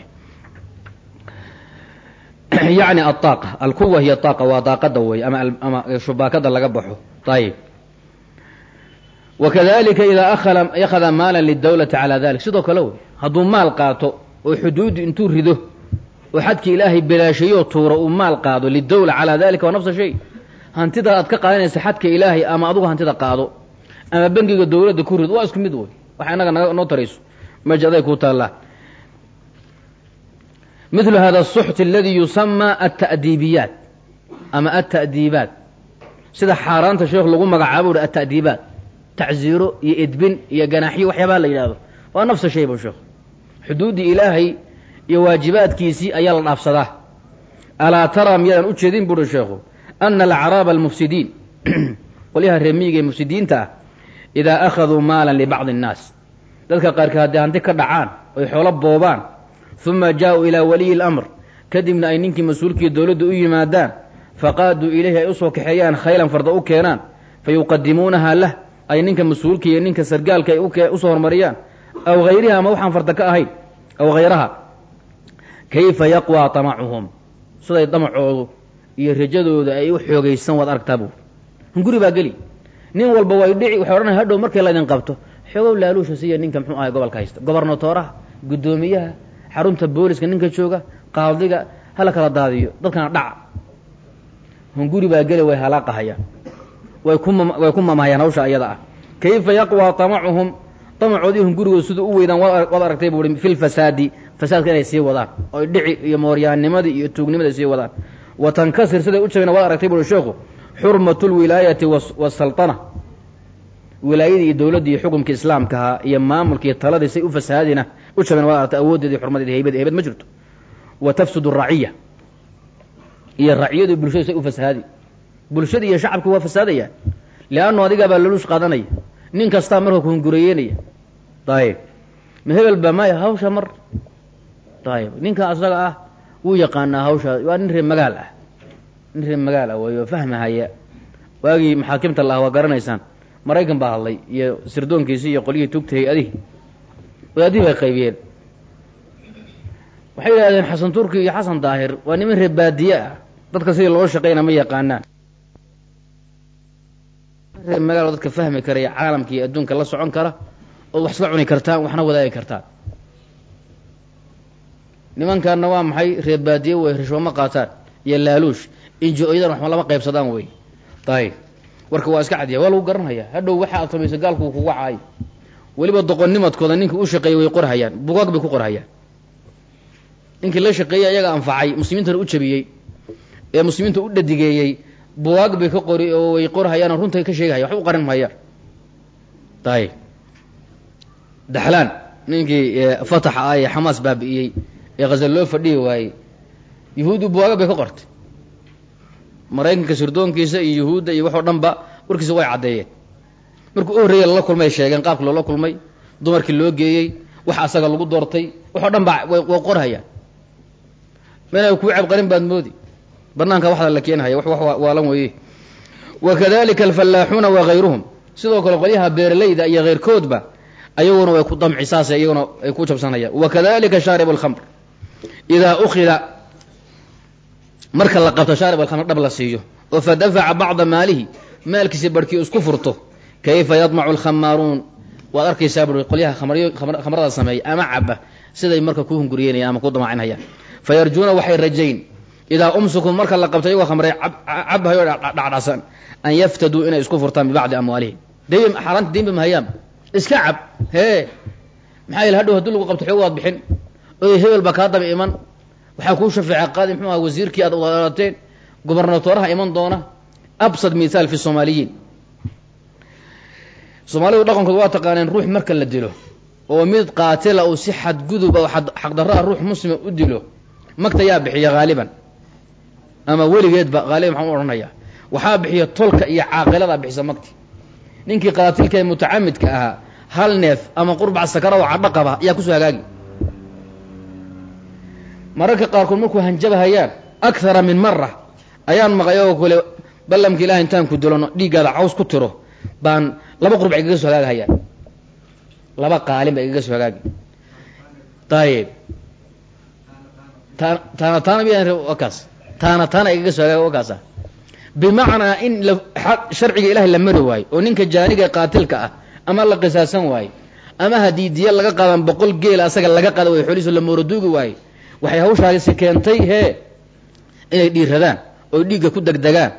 yani aaaqa alquwa hiy aaqa waa daaqada wey amaama shubaakada laga baxo. Ayib wakadalika idaa akhada maala lidawlati calaa dalik sidoo kale wey hadduu maal qaato oo xuduuddu intuu rido oo xadkii ilaahay balaashayo tuuro uu maal qaado lidawla calaa dalika waa nafsa shay. Hantida aad ka qaadanaysa xadka ilaahay ama adugu hantida qaado ama bangiga dowladda ku rido waa isku mid wey wax inaga noo tarayso. Meja aday kuu taallaa midlu hada الsuxt aladi yusamaa alta'diibiyaat ama alta'diibaat sida xaaraanta sheekhu lagu magacaabo uhi alta'diibaat tacziiro iyo edbin iyo ganaaxyo waxyaabaha la yidhahdo waa nafsa shay bu sheekhu xuduuddii ilaahay iyo waajibaadkiisii ayaa la dhaafsadaa alaa taraa miyaadan u jeedin buuhi sheekhu ana alacraaba almufsidiin qolyaha reemiyiga ee mufsidiinta ah idaa akhaduu maalan libacdi annaas dadka qaarka hadday hanti ka dhacaan oy xoolo boobaan uma jaa-uu ilaa waliyi اlamr kadibna ay ninkii mas'uulkii dowladdu u yimaadaan faqaaduu ilayhi ay u soo kaxeeyaan khaylan farda u keenaan. Fayuqadimuunahaa lah ay ninka mas'uulka iyo ninka sargaalka ay u soo hormariyaan. Aw hayriha ama waxaan farda ka ahayn? Aw hayraha kayfa yaqwaa tamacuhum? Siday damacoodu iyo rajadooda ay u xoogaysan waad aragtaa buuri hunguri baa geli. Nin walba way dhici waxay odhanaya hadhow markay laydin qabto. Xoogow laaluusha siiya ninka muxuu ahay gobolka haysta? Gobarnatoraha guddoomiyaha xarunta booliska ninka jooga qaadiga hala kala daadiyo dadkana dhaca hunguri baa geli way halaaqahayaan way ku way ku mamahayaan hawsha ayada ah. Kayfa yaqwaa tamacuhum? Damacoodii hungurigooda siduu u weydaan waad aragtay buu i fi lfasaadi fasaadka inay sii wadaan. Oy dhici iyo mooryaannimadii iyo tuugnimada ay sii wadaan. Watankasir siday u jabeen waad aragtay buri sheekhu xurmatu lwilaayati wasaltana. Wilaayadii iyo dowladdii iyo xukumkii islaamkahaa iyo maamulkii taladii say u fasahaadina u jabeen waad aragtay awooddeedi xurmadeedi haybadi haybad ma jirto. Wa tafsud raciya iyo raciyadu bulshadu say u fasahaadi bulshadii iyo shacabki waa fasaadayaan leannu adigaa baa laluush qaadanaya. Nin kastaa marka ku hungureeyenaya ayib ma hebel ba maya hawsha mar. Ayib ninka asaga ah wuu yaqaanaa hawsha. Waa nin reer magaal ah. Nin reer magaal ah way oo fahmahaya. Waagii maxaakimta la ah waa garanaysaan. Maraykan baa hadlay iyo sirdoonkiisii iyo qolyihii tugta hay'adihi wadaadihii bay qaybiyeen. Waxay yidhahdeen xasan turki iyo xasan daahir waa niman reer baadiye ah. Dadka sidii loo shaqayna ma yaqaanaan. Reer magaalo dadka fahmi caalamka iyo adduunka la socon kara ood wax isla cuni kartaan waxna wadaagi kartaan. Nimankaana waa maxay? Reer baadiye way rishwo ma qaataan. Iyo laaluush injo-yadan waxma lama qaybsadaan wey ayib warka waa iska cadiya waa lagu garanhayaa. Hadhow waxa aad samaysa gaalku kuga caayo weliba doqonnimadkooda ninka u shaqeeyay way qorhayaan bugaag bay ku qorhayaan. Ninkii la shaqeeyey ayaga anfacay muslimiintana u jabiyey ee muslimiinta u dhadigeeyey bugaag bay ka qori oo way qorhayaan runtay ka sheegahaya waxba u qarin mahayaan ayib daxlaan ninkii fataxa ah ee xamaas baabi'iyey ee khazal loo fadhihi waayey yuhuuddu buwaaga bay ka qortay. Maraykanka sirdoonkiisa iyo yuhuudda iyo waxoo dhan ba warkiisa way caddeeyeen markuu u horreeya lala kulmay sheegeen qaabki loola kulmay dumarkii loo geeyey wax asaga lagu doortay waxoo dhan ba way qorhayaan mena kuu cabqarin baad moodi. Banaanka waxda la keenhaya waalan weeye. Wa kadalika alfallaaxuuna wa hayruhum sidoo kale qolyaha beeralayda iyo keyrkoodba ayaguna way ku damci iyaguna ay ku jabsanayaan. Wakadalika shaarib alkhamr idaa ukida marka la qabto shaarib alkhamr dhab la siiyo. Oo fa dafaca bacda maalihi maalkiisi barhkii isku furto kayfa yadmacu alkhamaaruun waad arkaysaa bui qolyaha khamrada sameeya ama caba siday marka ku hunguriyeynayaan ama ku damacinhayaan fa waxay rajayn idaa umsikum marka la qabto iyagoo khamray cabhayo dhacdhasan an yaftaduu inay isku furtaan bibacdi amwaalihim dayn xaaraanta daynba mahayaan iska cab hee maxaa yel hadhow haddii lagu qabto xoog waad bixin oy hebel baa kaa daba iman waxaa kuu shafeeca qaadi muxuu aha wasiirkii aad wadaalateen gobernatooraha iman doona absad mithaal fi soomaaliyiin soomaalidu dhaqankood waa taqaaneen ruux marka la dilo oo mid qaatila uu si xadguduba oo xaqdarraa ruux muslima u dilo magta yaa bixiya haaliban ama weligeedba haaliban maxaan u odhanayaa waxaa bixiya tolka iyo caaqiladaa bixisa magti. Ninkii qaatilka ee mutacamidka ahaa hal neef ama qurbac sakara oo cadho qaba ayaa ku soo hagaagi. Mararka qaarkood markuu hanjabahayaan akthara min mara ayaan maqay oo kule ballamka ilaah intaan ku dilano dhiiggaada caws ku tiro baan laba qurbac igaga soo hagaagahayaan laba qaalin ba igaga soo hagaagi. Ayib taan taana taana miyaa taana taana igaga soo hagaag kaasa bimacnaa in sharciga ilahay la mari waayo oo ninka jaaniga qaatilka ah ama la qisaasan waayo ama haddii diya laga qaadan boqol geel asaga laga qaada way xoolihiisu la mooraduugi waayo waxay hawshaasi keentay hee inay dhiiradaan oy dhiigga ku degdegaan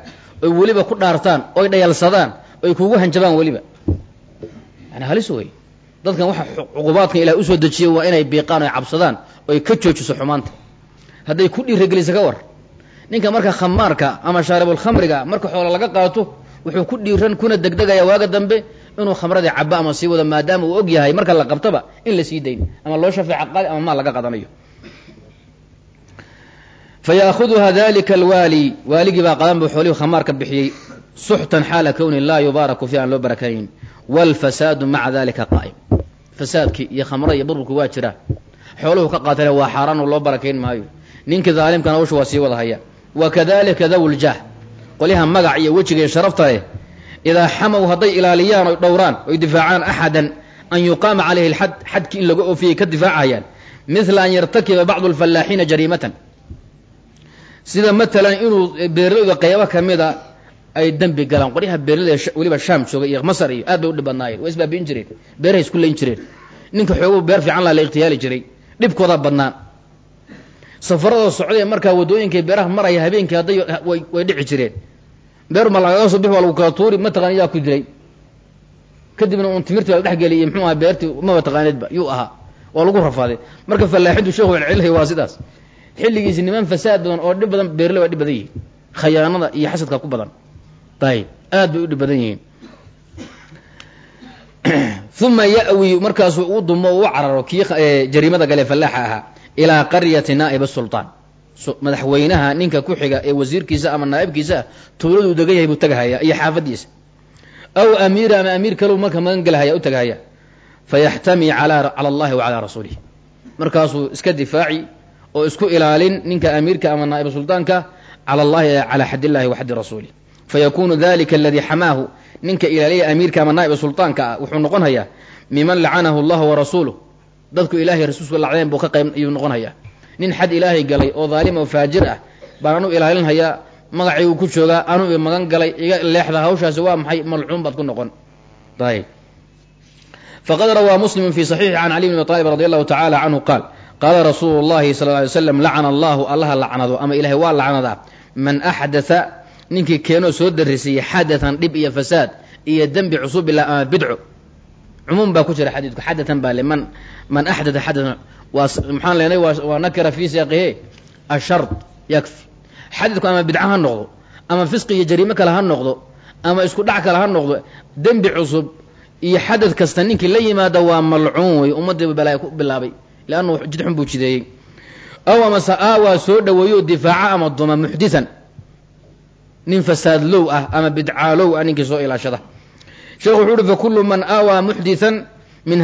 oy weliba ku dhaartaan oy dhayalsadaan oy kugu hanjabaan weliba. Yani halis wey dadkan waxa cuqubaadkan ilahay u soo dejiya waa inay biiqaan oy cabsadaan oy ka joojiso xumaanta. Hadday ku dhiiragelisa ka war. Ninka marka khamaarka ama shaaribulkhamriga marka xoola laga qaato wuxuu ku dhiiran kuna degdegaya waaga dambe inuu khamradii cabo ama sii wado maadaama uu og yahay marka la qabtaba in la sii dayn ama loo shafeeca qaadi ama maal laga qadanayo. Fa yaahuduha dalika alwaali. Waaligii qadan buu xoolihii khamaarka bixiyey suxtan xaala kowni laa yubaaraku fi aan loo barakaynin waalfasaadu maca dalika qaa'im. Fasaadkii iyo khamrada iyo burburku waa jira. Xooluhu ka qaatana waa xaaraan oo loo barakayn maayo. Ninkii daalimkana hawsha waa sii wada haya. Wa kadalika dawljaah qolyaha magac iyo wejiga iyo sharafta leh idaa xamaw hadday ilaaliyaan oy dhowraan oy difaacaan axadan an yuqaama calayhi lxad xadkii in laga oofiyay ka difaacayaan. Mila an yartakiba bacdu alfallaaxiina jariimatan. Sida matalan inuu beeralayda qaybo kamida ay dembi galaan. Qoryaha beeralayda weliba shaam jooga iyo masar iyo aad bay u dhib badnaayeen way isbaabi'in jireen beerahay isku layn jireen. Ninka xoogu beer fiican laa la ikhtiyaali jiray. Dhibkoodaa badnaan safaradoo socday markaa waddooyinkay beeraha maraya habeenkii hadday way dhici jireen. Beer ma lagaga soo bix waa lagu kala tuuri ma taqaanid yaa ku dilay kadibna uun timirtii baa la dhexgeliyay muxuu aha beertii maba taqaanidba yuu ahaa. Waa lagu rafaaday. Marka fallaaxintu sheekhu celcelinaya waa sidaas. Xilligiisi niman fasaad badan oo dhib badan beerle waa dhib badan yihiin. Khayaanada iyo xasadka ku badan ayib aad bay u dhib badan yihiin uma ya'wi markaasuu u dumo u cararo kii jariimada gale fallaaxa ahaa ilaa qaryati naa'ib sulطaan madaxweynaha ninka ku xiga ee wasiirkiisa ama naa'ibkiisa ah tuuladuu degan yahay buu tagahaya iyo xaafadiisa aw amiira ama amiir kaleu marka magan gelahaya u tagahaya fayaxtami cala allahi wa calaa rasuulih markaasuu iska difaaci oo isku ilaalin ninka amiirka ama naa'ib sulطaanka cala allahi calaa xad illahi wa xaddi rasuulih fayakunu dalika aladii xamaahu ninka ilaaliya amiirka ama naa'ib sulطaanka ah wuxuu noqon hayaa miman lacanahu allah warasuuluh dadku ilahay rasuulka lacdeen buu ka qayb ayuu noqon nin xad ilaahay galay oo dhaalim oo faajir ah baan anu ilaalin hayaa magacaygu ku joogaa anuu magan galay iga leexda hawshaasi waa maxay malcuun baad ku noqon ayb faqad rawaa muslimu fi saxiixi can cali bn abi radi allahu tacala canhu qaal qaala rasuulu llahi sala ly slam lacana allahu allaha lacnado ama ilahay waa lacnadaa man axdatha ninkii keenoo soo darisiiyey xadatan dhib iyo fasaad iyo dembi cusub ilaa ama bidco. Cumuum baa ku jira xadiidku. Xadatan baa le man man axdatha xadatan waa maxaan leenay waa nakira fii siyaaqihe ashard yakfi xadidku ama bidco ha noqdo ama fisqi iyo jariimo kale ha noqdo ama isku dhac kale ha noqdo dembi cusub iyo xadad kasta ninkii la yimaada waa malcuun wey ummaddiiba balaa ku bilaabay leannu jid xun buu jideeyey. Aw amase aawaa soo dhoweeyo difaaca ama duma muxditan nin fasaadlow ah ama bidcaalow ah ninkii soo ilaashada. Sheekhu wuxu uhi fakulu man aawaa muxditan min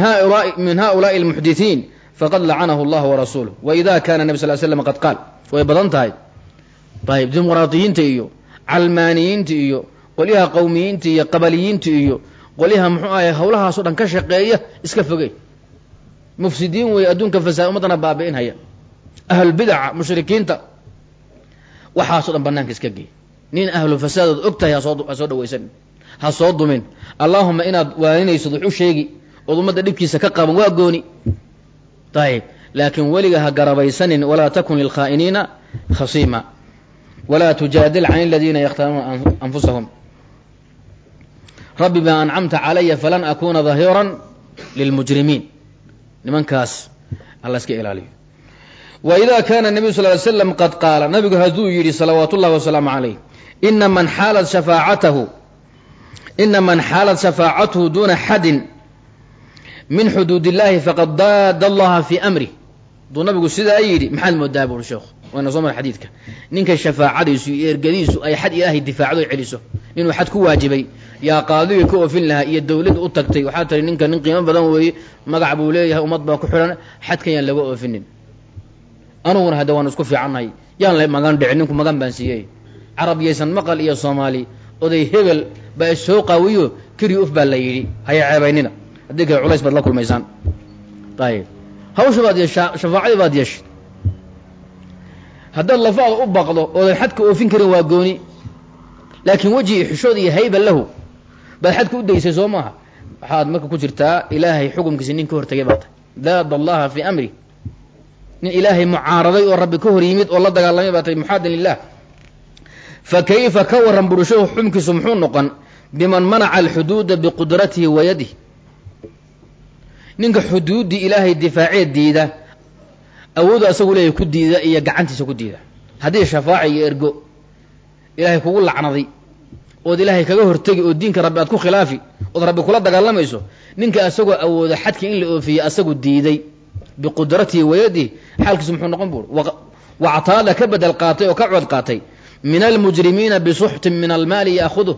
haulaai almuxditiin faqad lacanahu allah warasuuluh waida kana nabi sal l slam qad qaal. Way badan tahay. Ayib dimuqraadiyiinta iyo calmaaniyiinta iyo qolyaha qowmiyiinta iyo qabaliyiinta iyo qolyaha muxuu ahay hawlahaasoo dhan ka shaqeeya iska fogey. Mufsidiin wey adduunka fasaad ummaddana baabi'inhaya ahlulbidaca mushrikiinta waxaasoo dhan banaanka iska gey nin ahlu fasaadood og tahay hasoo ha soo dhawaysan ha soo dumin. Allaahuma inaad waaninaysid wax u sheegi ood ummadda dhibkiisa ka qaban waa gooni. Ayib laakiin weliga ha garabaysanin walaa takun lilkhaa'iniina khasiima. Walaa tujaadil can aladiina yakhtaanuuna anfusahum. Rabbi baa ancamta calaya falan akuna dahiran lilmujrimiin nimankaas alla iska ilaaliyo. Wa ida kana nabiyu sal ly slam qad qaala nabigu hadduu yidhi salawaatu ullahi wasalaamu calayh ina man xaalat shafaacatahu ina man xaalat shafaacatuhu duuna xadin min xuduud illahi faqad daada allaha fii amrih hadduu nabigu sidaa yidhi maxaad moodaa? buuri sheekhu wayna soo mara xadiidka. Ninka shafaacadiisu iyo ergadiisu ay xad ilaahay difaacdo celiso. Ninuu xad ku waajibay yaa qaadigii ka oofin lahaa iyo dawladda u tagtay. Waxaa tiri ninka nin qiimo badan weeye magac buu leeyahay ummad baa ku xidhan xadkan yaan laga oofinin anuguna hadda waan isku fiicannahay. Yaan la magan dhicin ninku magan baan siiyey carab yaysan maqal iyo soomaali oday hebel baa issoo qaawiyo keri uf baa la yidhi haya ceebaynina haddii kale culays baad la kulmaysaan. Ayib hawsha baad yeeshaa shafaacadii baad yeeshay haddaad lafaada u baqdo oodan xadka oofin karin waa gooni. Laakiin weji xishood iyo hayba lahu baad xadka u daysay soo maaha. Waxaad marka ku jirtaa ilaahay xukumkiisi nin ka hortagay baa tahay. Daada allaha fii amri. Nin ilaahay mucaaraday oo rabbi ka hor yimid oo la dagaalamay baa tahay muxaadan lilah fa kayfa ka waran burushahu xukumkiisu muxuu noqon? Biman manaca alxuduuda biqudratihi wa yadih ninka xuduuddii ilaahay difaacee diida awoodu asagu leeyahy ku diida iyo gacantiisa ku diida. Haddii shafaaca iyo ergo ilaahay kugu lacnaday ood ilaahay kaga hortegi oo diinka rabbi aad ku khilaafi ood rabbi kula dagaalamayso ninka asagoo awooda xadka in la oofiye asagu diiday biqudratihi wayadihi xaalkiisu muxuu noqon buuri wactaada ka bedel qaatay oo ka cod qaatay min almujrimiina bisuxtin min almaali yaahuduh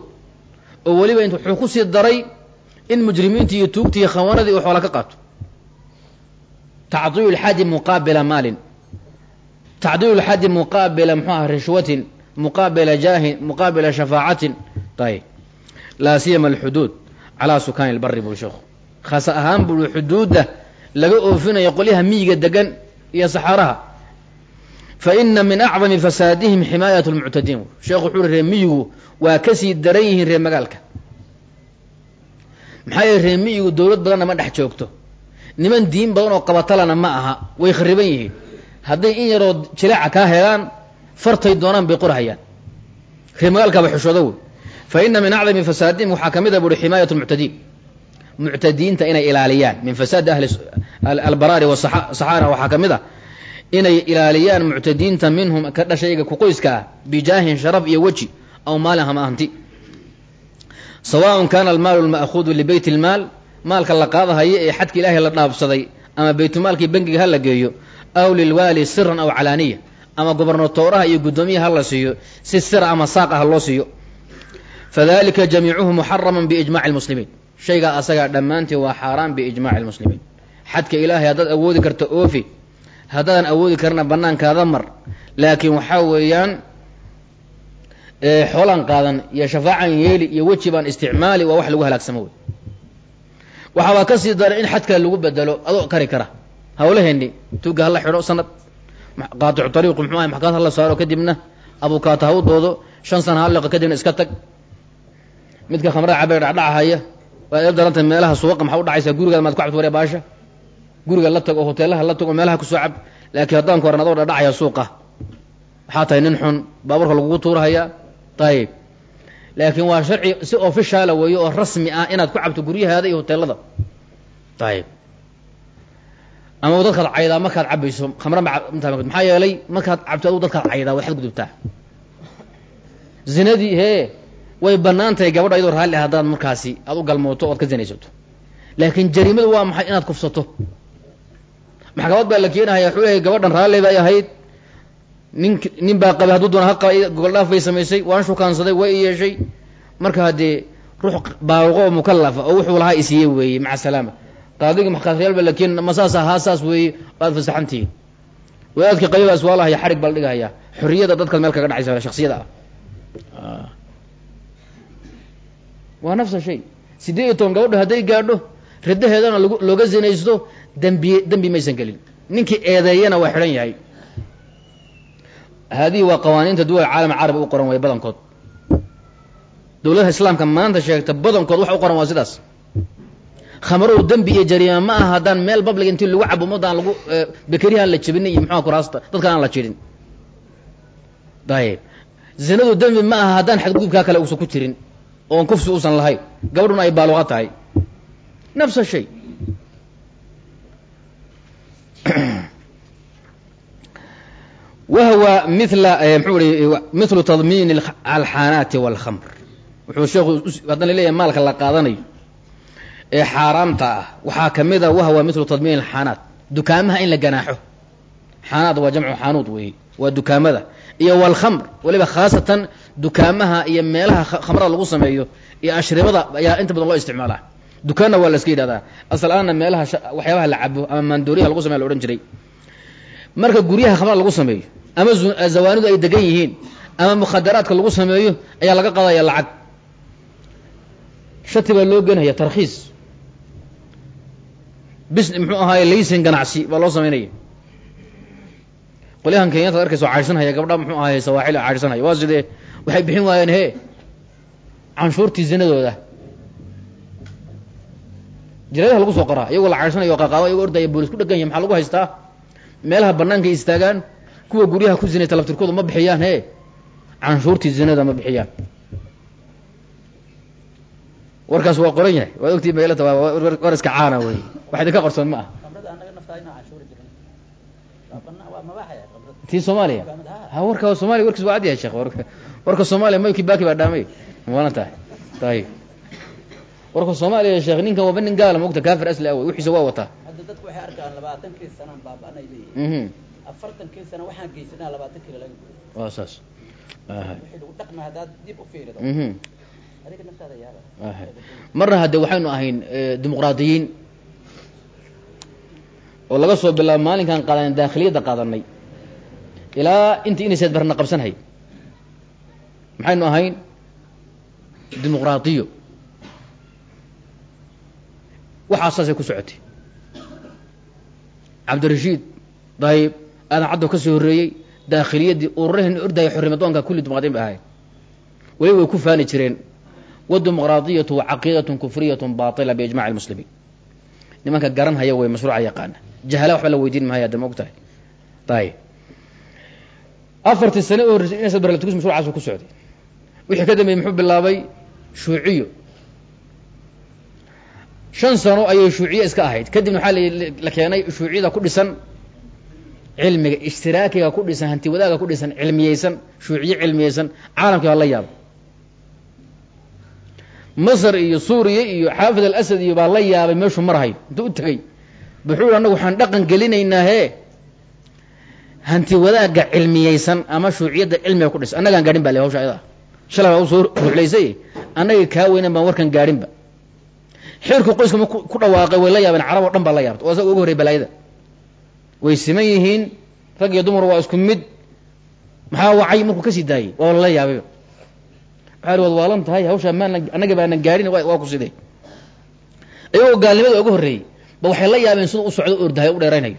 oo weliba wuxuu ku sii daray in mujrimiintii iyo tuugtii iyo khawaanadii uu xoola ka qaato. Tacdiilu lxadi muqaabila maalin. Tacdiilu lxadi muqaabila muxuu aha rishwatin muqaabila jaahin muqaabila shafaacatin. Ayb laa siyama alxuduud calaa sukaani lbari buri sheekhu. Khaas ahaan buri xuduudda laga oofinayo qolyaha miyiga degan iyo saxaaraha fa ina min acdami fasaadihim ximaayat lmuctadiin sheekhu wuxuu uri ree miyigu waa ka sii daran yihiin reer magaalka. maxaa yeele reer miyigu dowlad badanna ma dhex joogto. niman diin badan oo qabatalana ma aha way khariban yihiin. hadday in yaroo jileeca kaa helaan fartay doonaan bay qorhayaan reer magaalkaaba xushoodo wey. fa ina min acdami fasaadihim waxaa ka mid a buuri ximaayat lmuctadiin muctadiinta inay ilaaliyaan. min fasaadi ahli albaraari wasaxaara waxaa ka mid a inay ilaaliyaan muctadiinta minhum ka dhashayga kuqoyska ah bijaahin sharaf iyo weji aw maalin hama ahanti. Sawaaءn kana almaalu lma'huudu libeyt اlmaal maalka la qaadahayo ee xadka ilaahay la dhaafsaday ama baytulmaalkii bangiga ha la geeyo aw lilwaali siran aw calaaniya ama gobernatooraha iyo guddoomiyaha ha la siiyo si sira ama saaq ah loo siiyo. Fadalika jamiicuhu muxaraman biijmaci lmuslimiin shaygaa asagaa dhammaantii waa xaaraan biijmaci lmuslimiin xadka ilaahay haddaad awoodi karto oofi haddaadan awoodi karna banaankaada mar. Laakiin waxaa weeyaan xoolaan qaadan iyo shafaacan yeeli iyo weji baan isticmaali waa wax lagu halaagsamo wey waxaabaa ka sii daray in xadka lagu bedelo adoo kari kara. Hawlaheeni tuuga hala xidho sanad qaaticu ariiqu muxuu ahay maxkamad hala saaro kadibna abukaata ha u doodo shan sana ha liqo kadibna iska tag. Midka khamrada cabee dhacdhacahaya waa ila daranta meelaha suuqa maxaa u dhacaysaa gurigaada maad ku cabti baasha guriga la tag oo hoteelaha la tag oo meelaha ku soo cab. Laakiin haddaan ku horan adoo dhadhacaya suuqa. Waxaa tahay nin xun baaburka lagugu tuurahayaa ayib laakiin waa sharci si ofishaala weeye oo rasmi ah inaad ku cabto guryahaada iyo hoteelada ayib ama dadkaad caydaa markaad cabayso khamra ma maxaa yeelay markaad cabto adu dadkaad caydaa way xadgudubtaa zinadii hee way bannaan tahay gabadha ayadoo raalli haddaad markaasi aad u galmooto oad ka zinaysato. Laakiin jariimadu waa maxay inaad kufsato maxkamad baa la keenahaya wuxuu leeyahay gabadhan raalli bay ahayd. Nin nin baa qabay hadduu doona ha qabay gogoldhaaf bay samaysay waan shukaansaday way i yeeshay. Marka haddee ruux baaluqo oo mukalafa oo wuxuu lahaa isiiye weeye maca salaama. Qaadiga maxkaasyaal baa la keen ma saas ahaa saas weeye waad fasaxantihiin. Wadaadka qabibaas waa lahaya xarig baa la dhigahaya xorriyada dadka meel kaga dhacaysa shaksiyada ah. Waa nafsa shay. Siddeed iyo toban gabadho hadday gaadho riddaheedana lag looga zinaysto dembi dembi maysan gelin. Ninkii eedeeyana waa xidhan yahay. Haadihi waa qawaaniinta duwal caalam carabi u qoran way badankood. Dowladaha islaamka maanta sheegta badankood waxa u qoran waa sidaas. Khamrow dembi iyo jariima ma aha haddaan meel public intii lagu cabo ummadda lagu bekerihaan la jebinin iyo muxua kuraasta dadka aan la jirin. Dayib zinadu dembi ma aha haddaan xadgudubkaa kale uusan ku jirin oon kufsi uusan lahayn. Gabadhuna ay baaluqa tahay. Nafsa shay wahwa mila mxuu i mithlu tadmiin alxaanaati walkhamr. Wuxuu sheekhu haddana leeyahay maalka la qaadanayo ee xaaraamta ah. Waxaa ka mid a wahwa dukaamaha in la ganaaxo. Xaanaad waa jamcu xaanuud weeye waa dukaamada. Iyo walkhamr waliba khaasatan dukaamaha iyo meelaha khamrada lagu sameeyo iyo ashribada ayaa inta badan loo isticmaalaa dukaanna waa la iska yidhahdaa. Asal aana meelaha waxyaabaha la cabo ama maandooriyaha lagu sameya la odhan jiray. Marka guryaha khamrada lagu sameeyo ama zawaanidu ay degan yihiin ama mukhadaraadka lagu sameeyo ayaa laga qadaya lacag. Shati baa loo genhaya tarkhiis. Bis muxuu ahaaye laysin ganacsi baa loo samaynaya qolyahan kenyataad arkayso caydhsanhaya gabdha muxuu ahaye sawaaxil caydhsanhaya waa sidee? Waxay bixin waayeen he canshuurtii zinadooda jiraadaha lagu soo qoraa iyagoo la caydhsanayo o qaqaado iyagoo ordaya boolis ku dhegan yahy maxaa lagu haystaa? Meelaha banaanka istaagaan kuwa guryaha ku zinayta laftirkooda ma bixiyaan he canshuurtii zinada ma bixiyaan. Warkaas waa qoran yahay waad ogtii maylata war iska caana wey wax idinka qorsoon ma ah. Tii soomaaliya? Ha warka soomaliya warkiis waa cad yahay sheekh warka warka soomaaliya mayki baki baa dhaamay. Waana tahay. Ayib warka soomaaliya sheekh ninkan waaba nin gaala mogta kaafir asli awey wixiisa waa wataa. Hadda dadku waxay arkaan labaatankii sanaan baaba-anay leeyihiin afartankii sana waxaan geysanaa labaatan kilo laga guday waa saas. Wixii lagu dhaqma haddaad dib u fiirido. Adiga naftaada yaaba. Marna hadde waxaynu ahayn dimuqraadiyiin oo laga soo bilaabo maalinkan qaadan daakhiliyadda qaadanay. Ilaa inta inaysaad barna qabsanhay. Maxaynu ahayn dimuqraadiyo waxaa saasay ku socotay. Cabdirashiid dayib aadan caddo ka soo horreeyey daakhiliyaddii ururaheenna ordaya xorrimadoonka kulli dimuqraadiyin bay ahayd. Weliba way ku faani jireen. Wadimuqraadiyatu caqiidatun kufriyatun baatila biijmaci lmuslimiin nimanka garan haya way mashruuca yaqaana jahala waxba la weydiin mahaya hadda ma ayib afartii sane u horreysay inaysa barlatugus mashruucaas ku socday wixii ka dambeeyey muxuu bilaabay shuuciyo shan sano ayay shuuciye iska ahayd. Kadibna waxaa la keenay shuuciyada ku dhisan cilmiga ishtiraakiga ku dhisan hanti wadaaga ku dhisan cilmiyeysan shuuciye cilmiyeysan caalamkii baa la yaaba masr iyo suuriya iyo xaafid alasad iyo baa la yaabay meeshuu marhay intuu u tegey wuxuu i anagu waxaan dhaqan gelinaynaa hee hanti wadaagga cilmiyeysan ama shuuciyadda cilmiga ku dhisan annagaan gaadhin ba le hawsha ayada. Shalay baa u soo ruuxlaysay annaga kaa weynan baan warkan gaadhinba xeerku qoyska ma ku dhawaaqay way la yaabeen carab oo dhan baa la yaabta oo asaga uga horrey balaayada. Way siman yihiin rag iyo dumar waa isku mid. Maxaa wacay markuu ka sii daayey waa lala yaabayba waxaa waad waalan tahay hawshaa maana annaga baanan gaadhin waa ku sidee iyagoo gaalnimada uga horreeyey ba waxay la yaabeen siduu u socdo ordahay u dheeraynayo.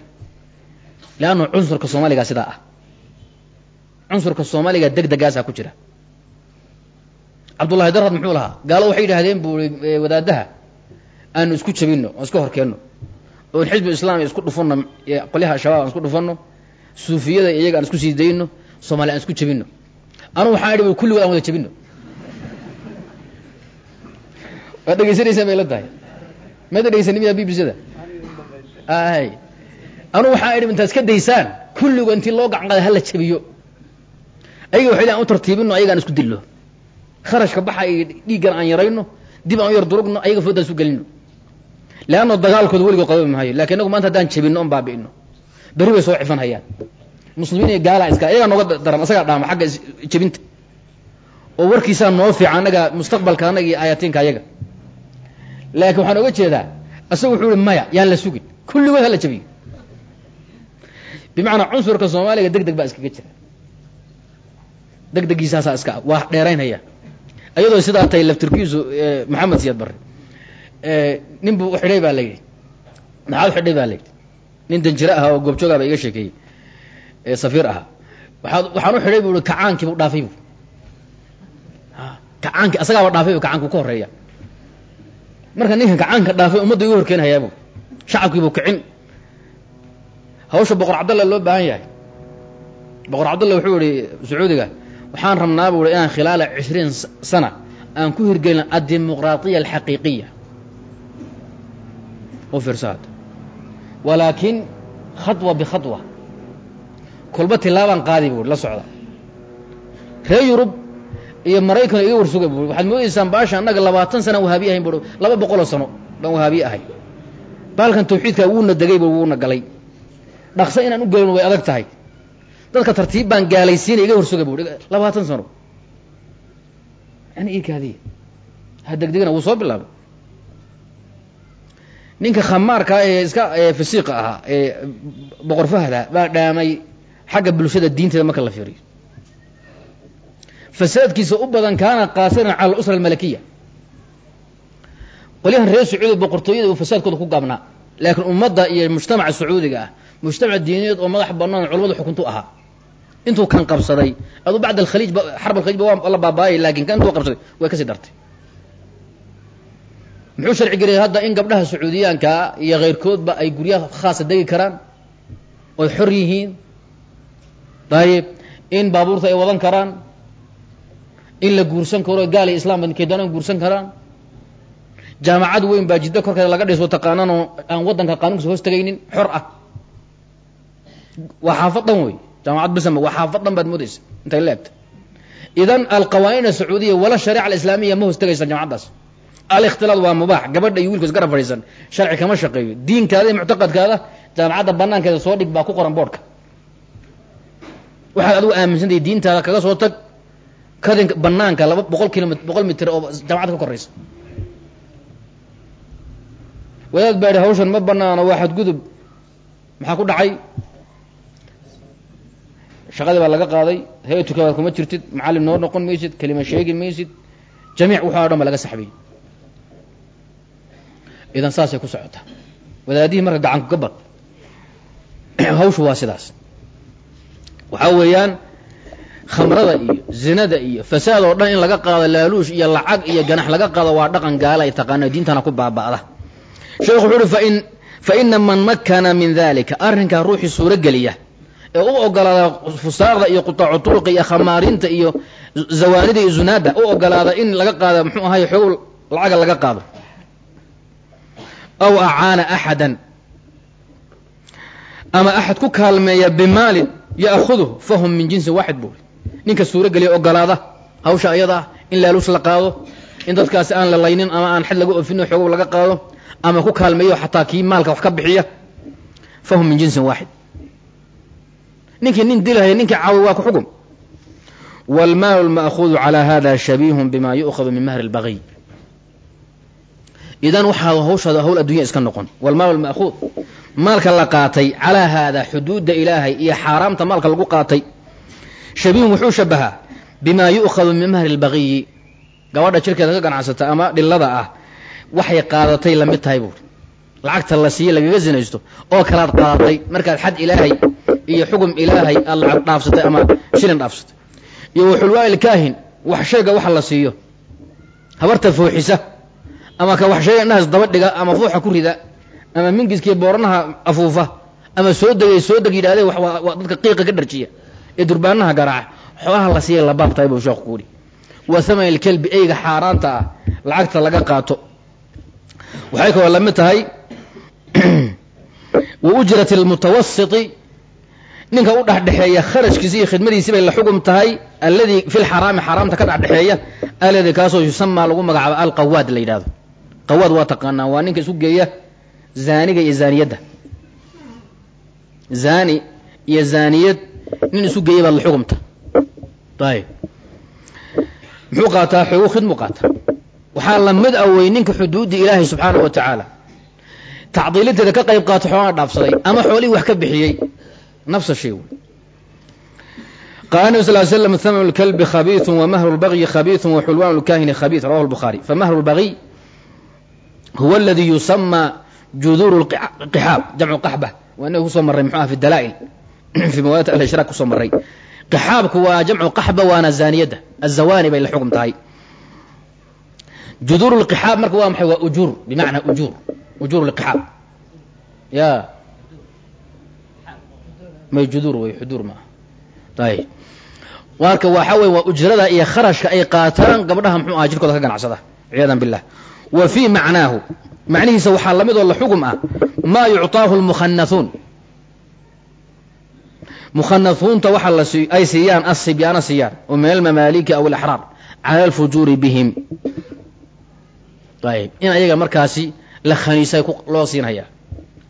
Leanna cunsurka soomaaliga sidaa ah. Cunsurka soomaaliga deg degaasaa ku jira. Cabdullahi darad muxuu lahaa gaalo waxay yidhaahdeen buu wadaadaha aanu isku jabinno oon iska horkeenno. Oon xisbu islaam isku dhufanno qolyaha shabaab aan isku dhufanno suufiyada iyaga aan isku sii dayno soomaali aan isku jebino anugu waxaan idhi kulligood aan wada jebino waad dhegeysanaysaan bay la tahay? Maada dhegeysanin miyaa b b c da? Ay anugu waxaan idhi intaad iska daysaan kulligood intii loo gacan qaada hala jabiyo. Ayaga waxay aan u tartiibino ayagaan isku dillo. Kharashka baxa iyo dhiiggan aan yarayno dib aan u yar durugno ayaga foodaan isu gelino leanno dagaalkooda weligood qababi maayo laakiin inagu maanta haddaan jabino on baabi'ino berri bay soo cifan muslimiin iyo gaalaa iska ayagaa nooga daran asagaa dhaama xagga jebinta oo warkiisaa noo fiican annaga mustaqbalka annaga iyo aayatiinka ayaga laakiin waxaan oga jeedaa asaga wuxuu ihi maya yaan la sugin kulligood hala jabiyo bimacnaa cunsurka soomaaliga deg deg baa iskaga jira deg iska waa dheeraynhaya iyadoo sidaa tahay laftirkiisu maxamed siyaad barre nin buu uxidhay baa la yidhi. Maxaad uxidhay baa la yidhi. Nin danjire ahaa oo goobjoogaa ba iga sheekeeyey. Safiir ahaa. Waaad waxaan u xidhay bu kacaankii bu dhaafay bu kacaankii asagaaba dhaafay bu kacaanku ka horreeya marka ninkan kacaanka dhaafay ummadda igu horkeenhayaabu shacabkiibu kicin. Hawsha boqor cabdalla loo baahan yahay. Boqor cabdalla wuxuu ihi sacuudiga waxaan rabnaa bu i inaan khilaala cishriin sana aan ku hirgelin addimuqraatiya alxaqiiqiya u fiirsa hadda walaakin khadwa bikhadwa kolba tilaabaan qaadi bu la socda reer yurub iyo maraykan iga warsugay bu waxaad moodaysaan baasha annaga labaatan sana wahaabiye ahayn bu laba boqoloo sano baan wahaabiye ahay. Baalkan tawxiidka wuuna degay bu wuuna galay. Dhaqso inaan u gelin way adag tahay. Dadka tartiib baan gaalaysiinay iga warsugay bu labaatan sano. Yani ikaadiya ha degdegina wuu soo bilaabay ninka khamaarkaa ee iska fasiiqa ahaa ee boqor fahda baa dhaamay xagga bulshada diinteeda marka la fiiriyo. Fasaadkiisa u badan kaana qaasiran cala alusra almalakiya qolyahan reer sacuudi boqortooyada uu fasaadkooda ku gaabnaa laakiin ummadda iyo mujtamaca sacuudiga ah mujtamac diiniyeed oo madax banaan culamadu xukuntu ahaa intuu kan qabsaday adu bacd alkhaliij xarb alkhaliij ba la baabaayay laakiin kan intuu qabsaday way ka sii dartay muxuu sharci geliyay hadda in gabdhaha sacuudiyaankaa iyo keyrkoodba ay guryaha khaasa degi karaan? Oy xor yihiin? Dayib in baabuurta ay wadan karaan? In la guursan karo gaal iyo islam kay doonaan guursan karaan? Jaamacad weyn baa jiddo korkeeda laga dhiso taqaanaan oo aan waddanka qaanuunkiisa hoos tegaynin xor ah. Waa xaafad dhan wey jaamacad bisama waa xaafad dhan baad moodaysa intay la egta idan alqawaanin asacuudiya wala shariica alislaamiya ma hoos tegaysa jaamacaddaas alikhtilaad waa mubaax gabadha iyo wiilka isgarab fadhiisan sharci kama shaqeeyo diinkaada iyo muctaqadkaada jaamacadda banaankeeda soo dhig baa ku qoran boodhka waxaad adigu aaminsantahay diintaada kaga soo tag kadinka banaanka laba boqol kilomit boqol mitir oo jaamacadda ka koraysa wadaad baa hawshan ma banaano waa xadgudub maxaa ku dhacay shaqadii baa laga qaaday hay'atukabaad kuma jirtid macallin noo noqon maysid kelima sheegi maysid jamiic waxaa o dhan ba laga saxbiyey idan saasay ku socotaa. Wadaadihii marka gacanku ka bad hawshu waa sidaas. Waxaa weeyaan khamrada iyo zinada iyo fasaad oo dhan in laga qaado laaluush iyo lacag iyo ganax laga qaado waa dhaqan gaala ay taqaano diintana ku baaba'da. Sheekhu wuxuu uhi fain fa ina man makana min dalika arrinkaa ruuxii suurogeliya ee u ogolaada fusaaqda iyo qutaacu turuqa iyo khamaarinta iyo zawaanida iyo zunaada u ogolaada in laga qaado muxuu ahay xoog lacaga laga qaado aw acaana axadan ama axad ku kaalmeeya bimaalin ya'khuduhu fahum min jinsin waaxid buuri ninka suurogeliya ogolaada hawsha ayada ah in laaluush la qaado in dadkaasi aan la laynin ama aan xad laga ofino xoog laga qaado ama ku kaalmeeyo xataa kii maalka wax ka bixiya fahum min jinsin waaxid ninkii nin dilahaya ninkii caawi waa ku xugum wاlmaal اlma'kuudu calى hada shabiihun bima yu'khadu min mahri اlbagiy idan waxaa hawshaada hawl addunya iska noqon. Wlmaal اlma'kuud maalka la qaatay calaa haada xuduudda ilaahay iyo xaaraamta maalka lagu qaatay shabiihun wuxuu shabahaa bima yu'khadu min mahri اlbagiyi gabadha jirkeeda ka ganacsata ama dhilada ah waxay qaadatay la mid tahay buuri lacagta la siiye lagaga sinaysto oo kalaad qaadatay markaad xad ilaahay iyo xugum ilaahay aad lacag dhaafsatay ama shilin dhaafsatay. Iyo waxulwaa'il kaahin wax sheega waxa la siiyo. Habarta fooxisa ama ka wax sheega indhahaas daba dhiga ama fuuxa ku rida ama mingiskiiyo booranaha afuufa ama soo degay soo deg yidhahdee waa dadka qiiqa ka dharjiya ee durbaanaha garaaca xoolaha la siiyay labaab tahay buu sheekhu ku yidhi. Wa thaman ilkelbi eyga xaaraanta ah lacagta laga qaato. Waxay kaloo la tahay wa ujrat almutawasiti ninka u dhexdhexeeya kharashkiisi iyo khidmadiisi bay la xugum tahay alladii fi lxaraami xaaraamta ka dhexdhexeeya alladii kaasoo yusamaa lagu magacaabo alqawaad la yidhahdo qawaad waa taqaanaa waa ninka isu geeya zaaniga iyo zaaniyadda. Zani iyo zaaniyad nin isu geeya baad la xukumta. Ayb muxuu qaataa? Xuquuq khidmu qaata waxaa la mid awey ah ninka xuduudda ilaahay subxaana wa tacaala. Tacdiilinteeda ka qayb qaata xoolaha dhaafsaday ama xoolihii wax ka bixiyey. Nafsa shay wey huwa aladi yusama juduuru qixaab jamcu qaxba waa inaga ku soo marray muxuu ah fi dalaa'il fi mawalat alishraak ku soo marray qixaabku waa jamcu qaxba waana zaaniyadda azawaani bay la xukm tahay juduur lqixaab marka waa maxay waa ujuur bimacnaa ujuur ujuur lqixaab ya may juduur wey xuduur maaha ayib marka waxa weye waa ujrada iyo kharashka ay qaataan gabdhaha muxuu aha jirkooda ka ganacsada ciyadan billah wa fii macnaahu. Macnihiisa waxaa la mid oo la xugum ah. Maa yucطaahu lmukhanathuun mukhanathuunta waxa la ay siiyaan asibyaana siiyaan. Oo min almamaaliki aw alaxraar. Cala alfujuuri bihim. Ayib in ayaga markaasi la khaniisay loo siinhaya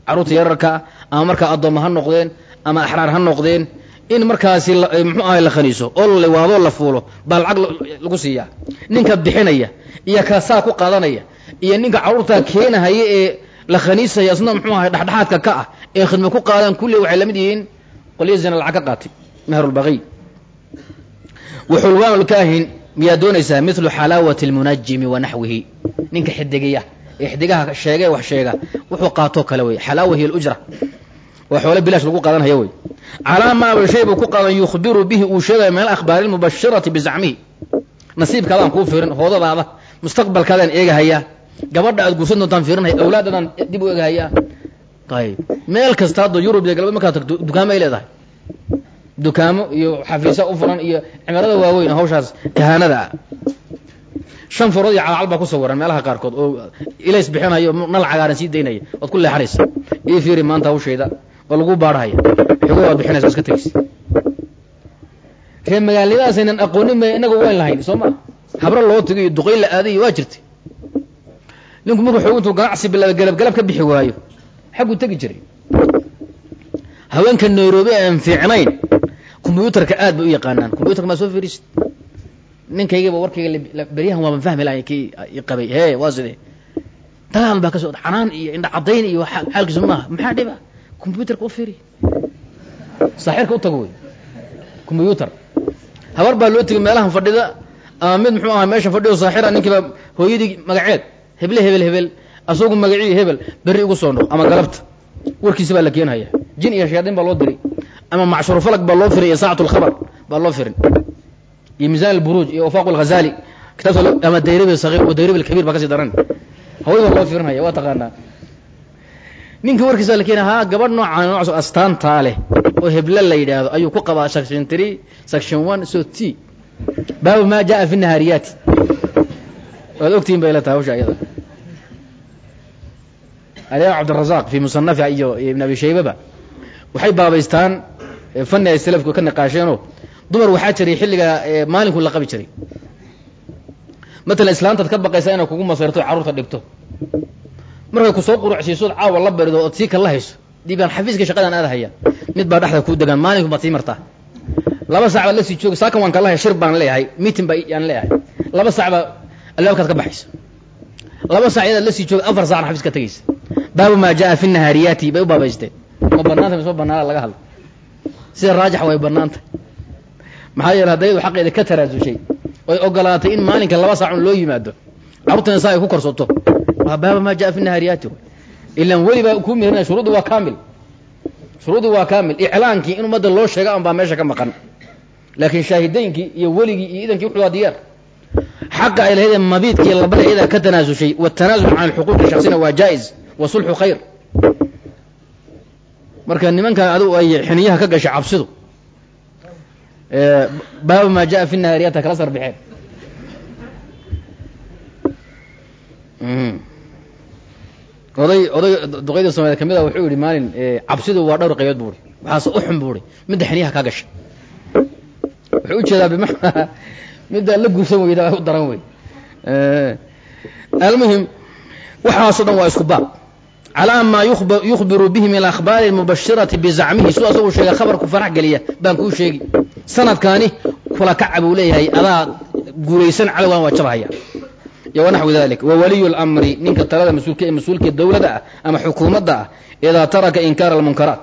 carruurta yararkaa ama markaa addoomma ha noqdeen ama axraar ha noqdeen in markaasi muxuu ahay la khaniiso oo la liwaadoo la fuulo baa lacag lagu siiyaa ninka bixinaya iyo kaasaa ku qaadanaya iyo ninka carruurtaa keenahaya ee la khaniisaya isna muxuu ahay dhexdhexaadka ka ah ee khidma ku qaadaan kulli waxay la mid yihiin qolyo zina lacag ka qaatay mahrulbaqiy wa xulwaan lkaahin miyaa doonaysaa milu xalaawati almunajimi wa naxwihi. Ninka xidigiya ee xidigaha sheegee wax sheega wuxuu qaatoo kale wey xalaawa hiy waa xoole bilaash lagu qaadanhaya wey. Calaa maaba shay buu ku qaadan yukhbiru bihi uu sheegaya min alakhbaari almubashirati bizacmihi. Nasiibkaadaan kuu fiirin hoodadaada mustaqbalkaadaan eegahayaa gabadha aad guursan doontaan fiirinaya awlaadaadaan dib u eegahayaa ayib meel kasta hadda yurub iyo galbeed markaad tagto dukaamo ay leedahay. Dukaamo iyo xafiisa u furan iyo cimarada waaweyn hawshaas kahaanada. Ah shan farood iyo calcal baa ku sawiran meelaha qaarkood oo ilays bixinayo nal cagaaran sii daynaya waad ku leexanaysa. Ii fiiri maanta hawshayda oo lagu baarhaya xogo waad bixinaysa iska tegaysa ree magaalnimadaasaynan aqoonin ma inaga wayn lahayn soo ma habro loo tago iyo duqay la aaday iyo waa jirtay. Ninku markuu xoog intuu ganacsi bilaaba galabgalab ka bixi waayo xagguu tegi jiray. Haweenka nairobi aan fiicnayn kombyuutarka aad bay u yaqaanaan. Kombyutarka maa soo fiirisid ninkaygaba warkayga beryahan waaban fahmi lahay kii qabay. He waa sidee? Dagaal baa ka socda canaan iyo indha caddayn iyo xaalkiisu maaha maxaa dhiba kombyuutarka u fiiri saaxirka u tago wey. Kombyuutar habar baa loo tegay meelahan fadhida ama mid muxuu ahaa meeshan fadhiyo saaxira ninkiiba hooyadii magaceed heble hebel hebel asagu magacii hebel berri ugu soo noq ama galabta. Warkiisa baa la keenhaya jin iyo shayaadiin baa loo diray ama macshuru falag baa loo firay iyo saacatu lkhabar baa loo firin. Iyo miisaan alburuuj iyo wafaaq alghazali kitaabta ama dayrabi sagiir wa dayrabi alkabiir baa ka sii daran. Haway baa loo firinhaya waa taqaanaa ninka warkiisa la keenaya haa gabadh noocaan noocaas astaantaa leh oo heble la yidhaahdo ayuu ku qabaa section three section one so t. Baabu maa jaa fi nahaariyaati. Waad ogtihin bay la tahay hawsha iyada alimaam cabdirazaq fi musanafi iyo ibn abi shaybaba waxay baabaystaan fani ay salafku ka niqaasheenoo dumar waxaa jiray xilliga maalinku la qabi jiray. Matalan islaantaad ka baqaysa inay kugu masayrto carruurta dhigto markay ku soo qurucsiisood caawa la barido ood sii kala hayso diibaan xafiiska shaqadaan aadahaya mid baa dhexda kuu degaan maalinku baad sii martaa laba sac la sii jooga saakan waan kala hay shir baan leeyahay meeting baa yaan leeyahay. Laba sac baa albaabkaad ka baxaysa. Laba sac yadaad la sii jooga afar sacna xafiiska tegaysa baabu maa jaa fi nahaariyaati bay u baabaysteen ma banaanta mise ma banaana laga hadlo. Sida raajax way banaanta maxaa yeele haddayadu xaqeeda ka taraasushay oy ogolaatay in maalinka laba saacun loo yimaado. Carruurtana saa ay ku korsato waa baaba maa jaa fi nahaariyaati ilan weli baa kuu meerinaya shuruuddi waa kaamil shuruuddi waa kaamil iclaankii in ummadda loo sheega an baa meesha ka maqan laakiin shaahidaynkii iyo weligii iyo idankii wuxuu waa diyaar xaqa ay lahayd mabiidka iyo labada iyadaa ka tanaasushay watanaasul can alxuquuqi shaksina waa jaa-is wa sulxu khayr marka nimankan adigu ay xiniyaha ka gashay cabsidu baaba maa jaa fi nahaariyata kala sarbixeen oday oday duqeyda soomaliya ka mid a wuxuu yihi maalin cabsidu waa dhowr qaybood bu i waxaase u xun bu i midda xiniyaha kaa gasha. Wuxuu u jeedaa bimacnaa midda la guursan weyda u daran wey. Almuhim waxaaso dhan waa isku baab. Calaa maa yukhbiru bihi min akhbaari mubashirati bizacmihi. Siduu asagu sheegay khabarku farax geliya baan kuu sheegi sanadkaani kula kaca leeyahay. Adaa guulaysan cadowgan waa jabhaya iyo wanaxwi dalik wawaliyu lamri ninka talada mas'uulka ee mas'uulka dowladda ah ama xukuumadda ah idaa taraka inkaara almunkaraat.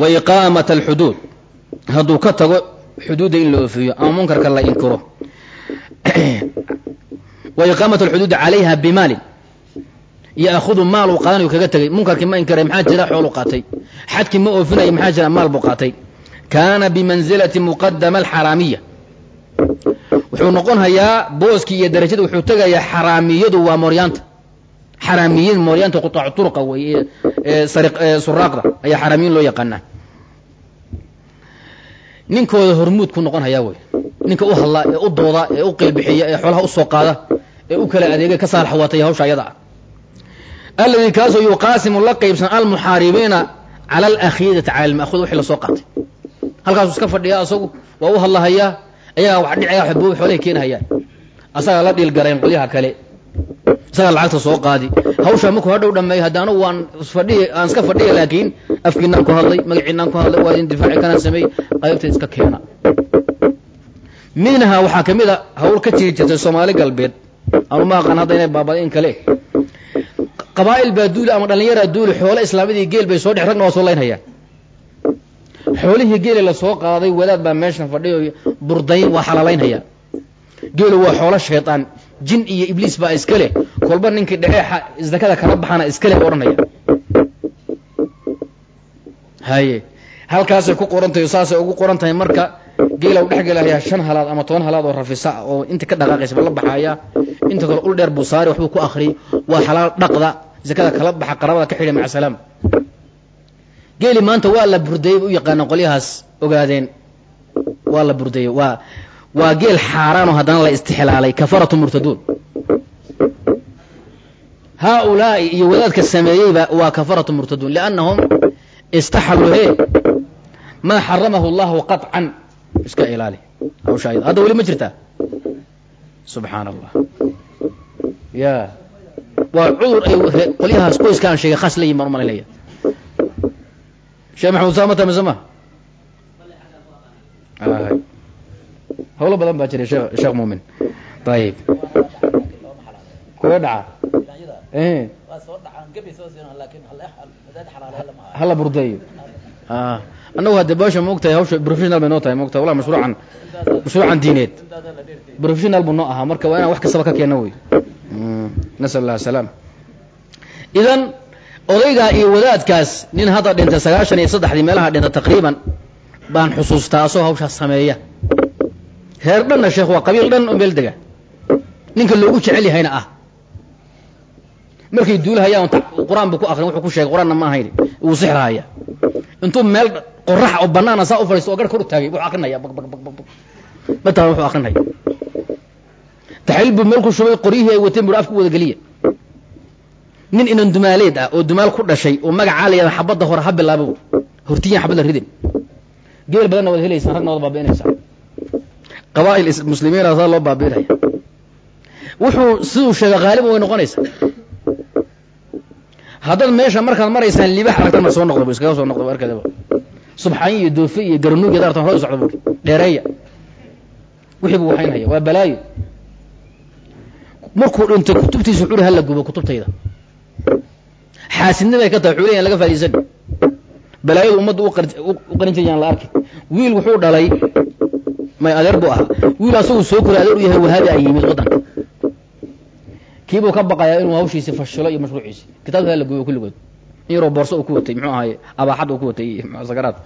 Wa iqaamat alxuduud hadduu ka tago xuduudda in la oofiyo ama munkarka la inkiro. Wa iqaamat alxuduudi calayha bimaalin yaahudu maal qaadanayu kaga tegay. Munkarkii ma inkiray maxaa jira? Xoolu qaatay. Xadkii ma oofinaya maxaa jira? Maal buu qaatay. Kaana bimanzilati muqadama alxaraamiya wuxuu noqon hayaa booskii iyo darajada wuxuu tegayaa xaraamiyadu waa mooryaanta xaraamiyiin mooryaanta qutaacu turqa wey suraaqda ayaa xaraamiyiin loo yaqaanaa. Ninkooda hormuud ku noqon hayaa wey ninka u hadlaa ee u dooda ee u qeylbixiya ee xoolaha u soo qaada ee u kala adeegay ka saalax watay hawsha ayada. Ah alladii kaasoo yuqaasimu la qaybsan almuxaaribiina cala alakhiidati cala alma'huud wixii la soo qaatay. Halkaasuu iska fadhiya asagu waa u hadlahayaa ayagaa wax xuboobi xoolahay keenhayaan asagaa la dhiilgarayn qolyaha kale. Isagaa lacagta soo qaadi. Hawshaa markuu hadhow dhameeyo hadda anugu waan isfadhiy aan iska fadhiya laakiin afkiinaan ku hadlay magaciinaan ku hadlay waa idin difaaci kanaan sameeyey qaybta iska keena. Minha waxaa ka mid a hawl ka jiri jirtay soomaali galbeed. Anu ma aqaan hadda inay baabada in kale. Qabaa'il baa duuli ama dhallinyaraa duuli xoole islaamadii geel bay soo dhex ragna waa soo laynhayaan xoolihii geeli la soo qaaday wadaad baa meeshan fadhiyo burdayn waa xalaalaynhaya geelu waa xoolo shaytaan jin iyo ibliis baa iska leh. Kolba ninkii dhexeexa zakada kala baxana iska leh odhanaya. Haye halkaasay ku qoran tahay saasay ugu qoran tahay marka geela u dhexgelahayaa shan halaad ama toban halaad oo rafisa oo inta ka dhaqaaqaysaba la baxaya inta kale ul dheer buu saari waxbuu ku akhriyay waa xalaal dhaqda zakada kala baxa qarabada ka xidhay maca salaam geeli maanta waa la burdeeyey u yaqaana qolyahaas ogaadeen. Waa la burdeeyey waa waa geel xaaraanoo haddana la istixlaalay kafaratu murtaduun. Haaulaa'i iyo wadaadka sameeyeyba waa kafaratu murtaduun liannahum istaxaluu maa xaramahu allahu qaطcan iska ilaali hawsha ayada hadda weli ma jirtaa? Subxaan allah ya waa cudur ay qolyahaas qoyska aan sheegay khas la yihiin baan sheekh maxamud saamata mise ma hawlo badan baa jiray shekh sheekh muumin ayib kuga dhaca. Hala burdeeyo annagu hadde baasha maogtahay hawsha professional bay noo tahay maogtahay wallahi mashruucan mashruucan diineed. Professional buu noo ahaa. Marka waa inaan wax kastaba ka keeno wey. Nasal allah asalaam idan odaygaa iyo wadaadkaas nin hadda dhintay sagaashan iyo saddexdii meelaha dhinta taqriiban baan xusuustaa asoo hawshaas sameeya. Reer dhanna sheekh waa qabiil dhan oo meel dega. Ninka loogu jecel yahayna ah. Markay duulahayaan qur'aan buu ku akrin wuxuu ku sheegay qur'aanna ma ahayn wuu sixrahaya intuu meel qorax oo banaana saa u fadhiisto oo gar kor u taagay wuxuu akrinaya mataa wuxuu akrinaya taxliil buu meel ku shubay qoryihii ay wateen buu afku wada geliya nin inan dumaaleed ah oo dumaal ku dhashay oo magacaa la yahada xabadda hore ha bilaabo hortiyan xabad la ridin. Geel badanna waad helaysaan ragna waad baabi'inaysaa. Qabaa'il muslimiina saa loo baabi'inaya. Wuxuu siduu sheega haaliban way noqonaysaa. Haddaad meesha markaad maraysaan libax aragtana soo noqda iskaga soo noqda arkadaba subxaan iyo doofe iyo garanuug dartan hore u socda buuri dheereeya. Wixii buu waxaynhaya waa balaayo. Markuu dhintay kutubtiisa wuxuu hala gubo kutubtayda xaasidniday ka tahay leeyahan laga faa'idaysan balaayadu ummadda u qarin jirayaan la arki. Wiil wuxuu dhalay may adeer buu ahaa. Wiil asagu soo koray adeer u yahay wahaabi ay yimid waddanka kiibuu ka baqayaa inuu hawshiisi fashilo iyo mashruuciisi. Kitaabka hala gubo kulligood yaroo boorso uu ku watay muxuu ahaye abaaxad uu ku watay sakaraad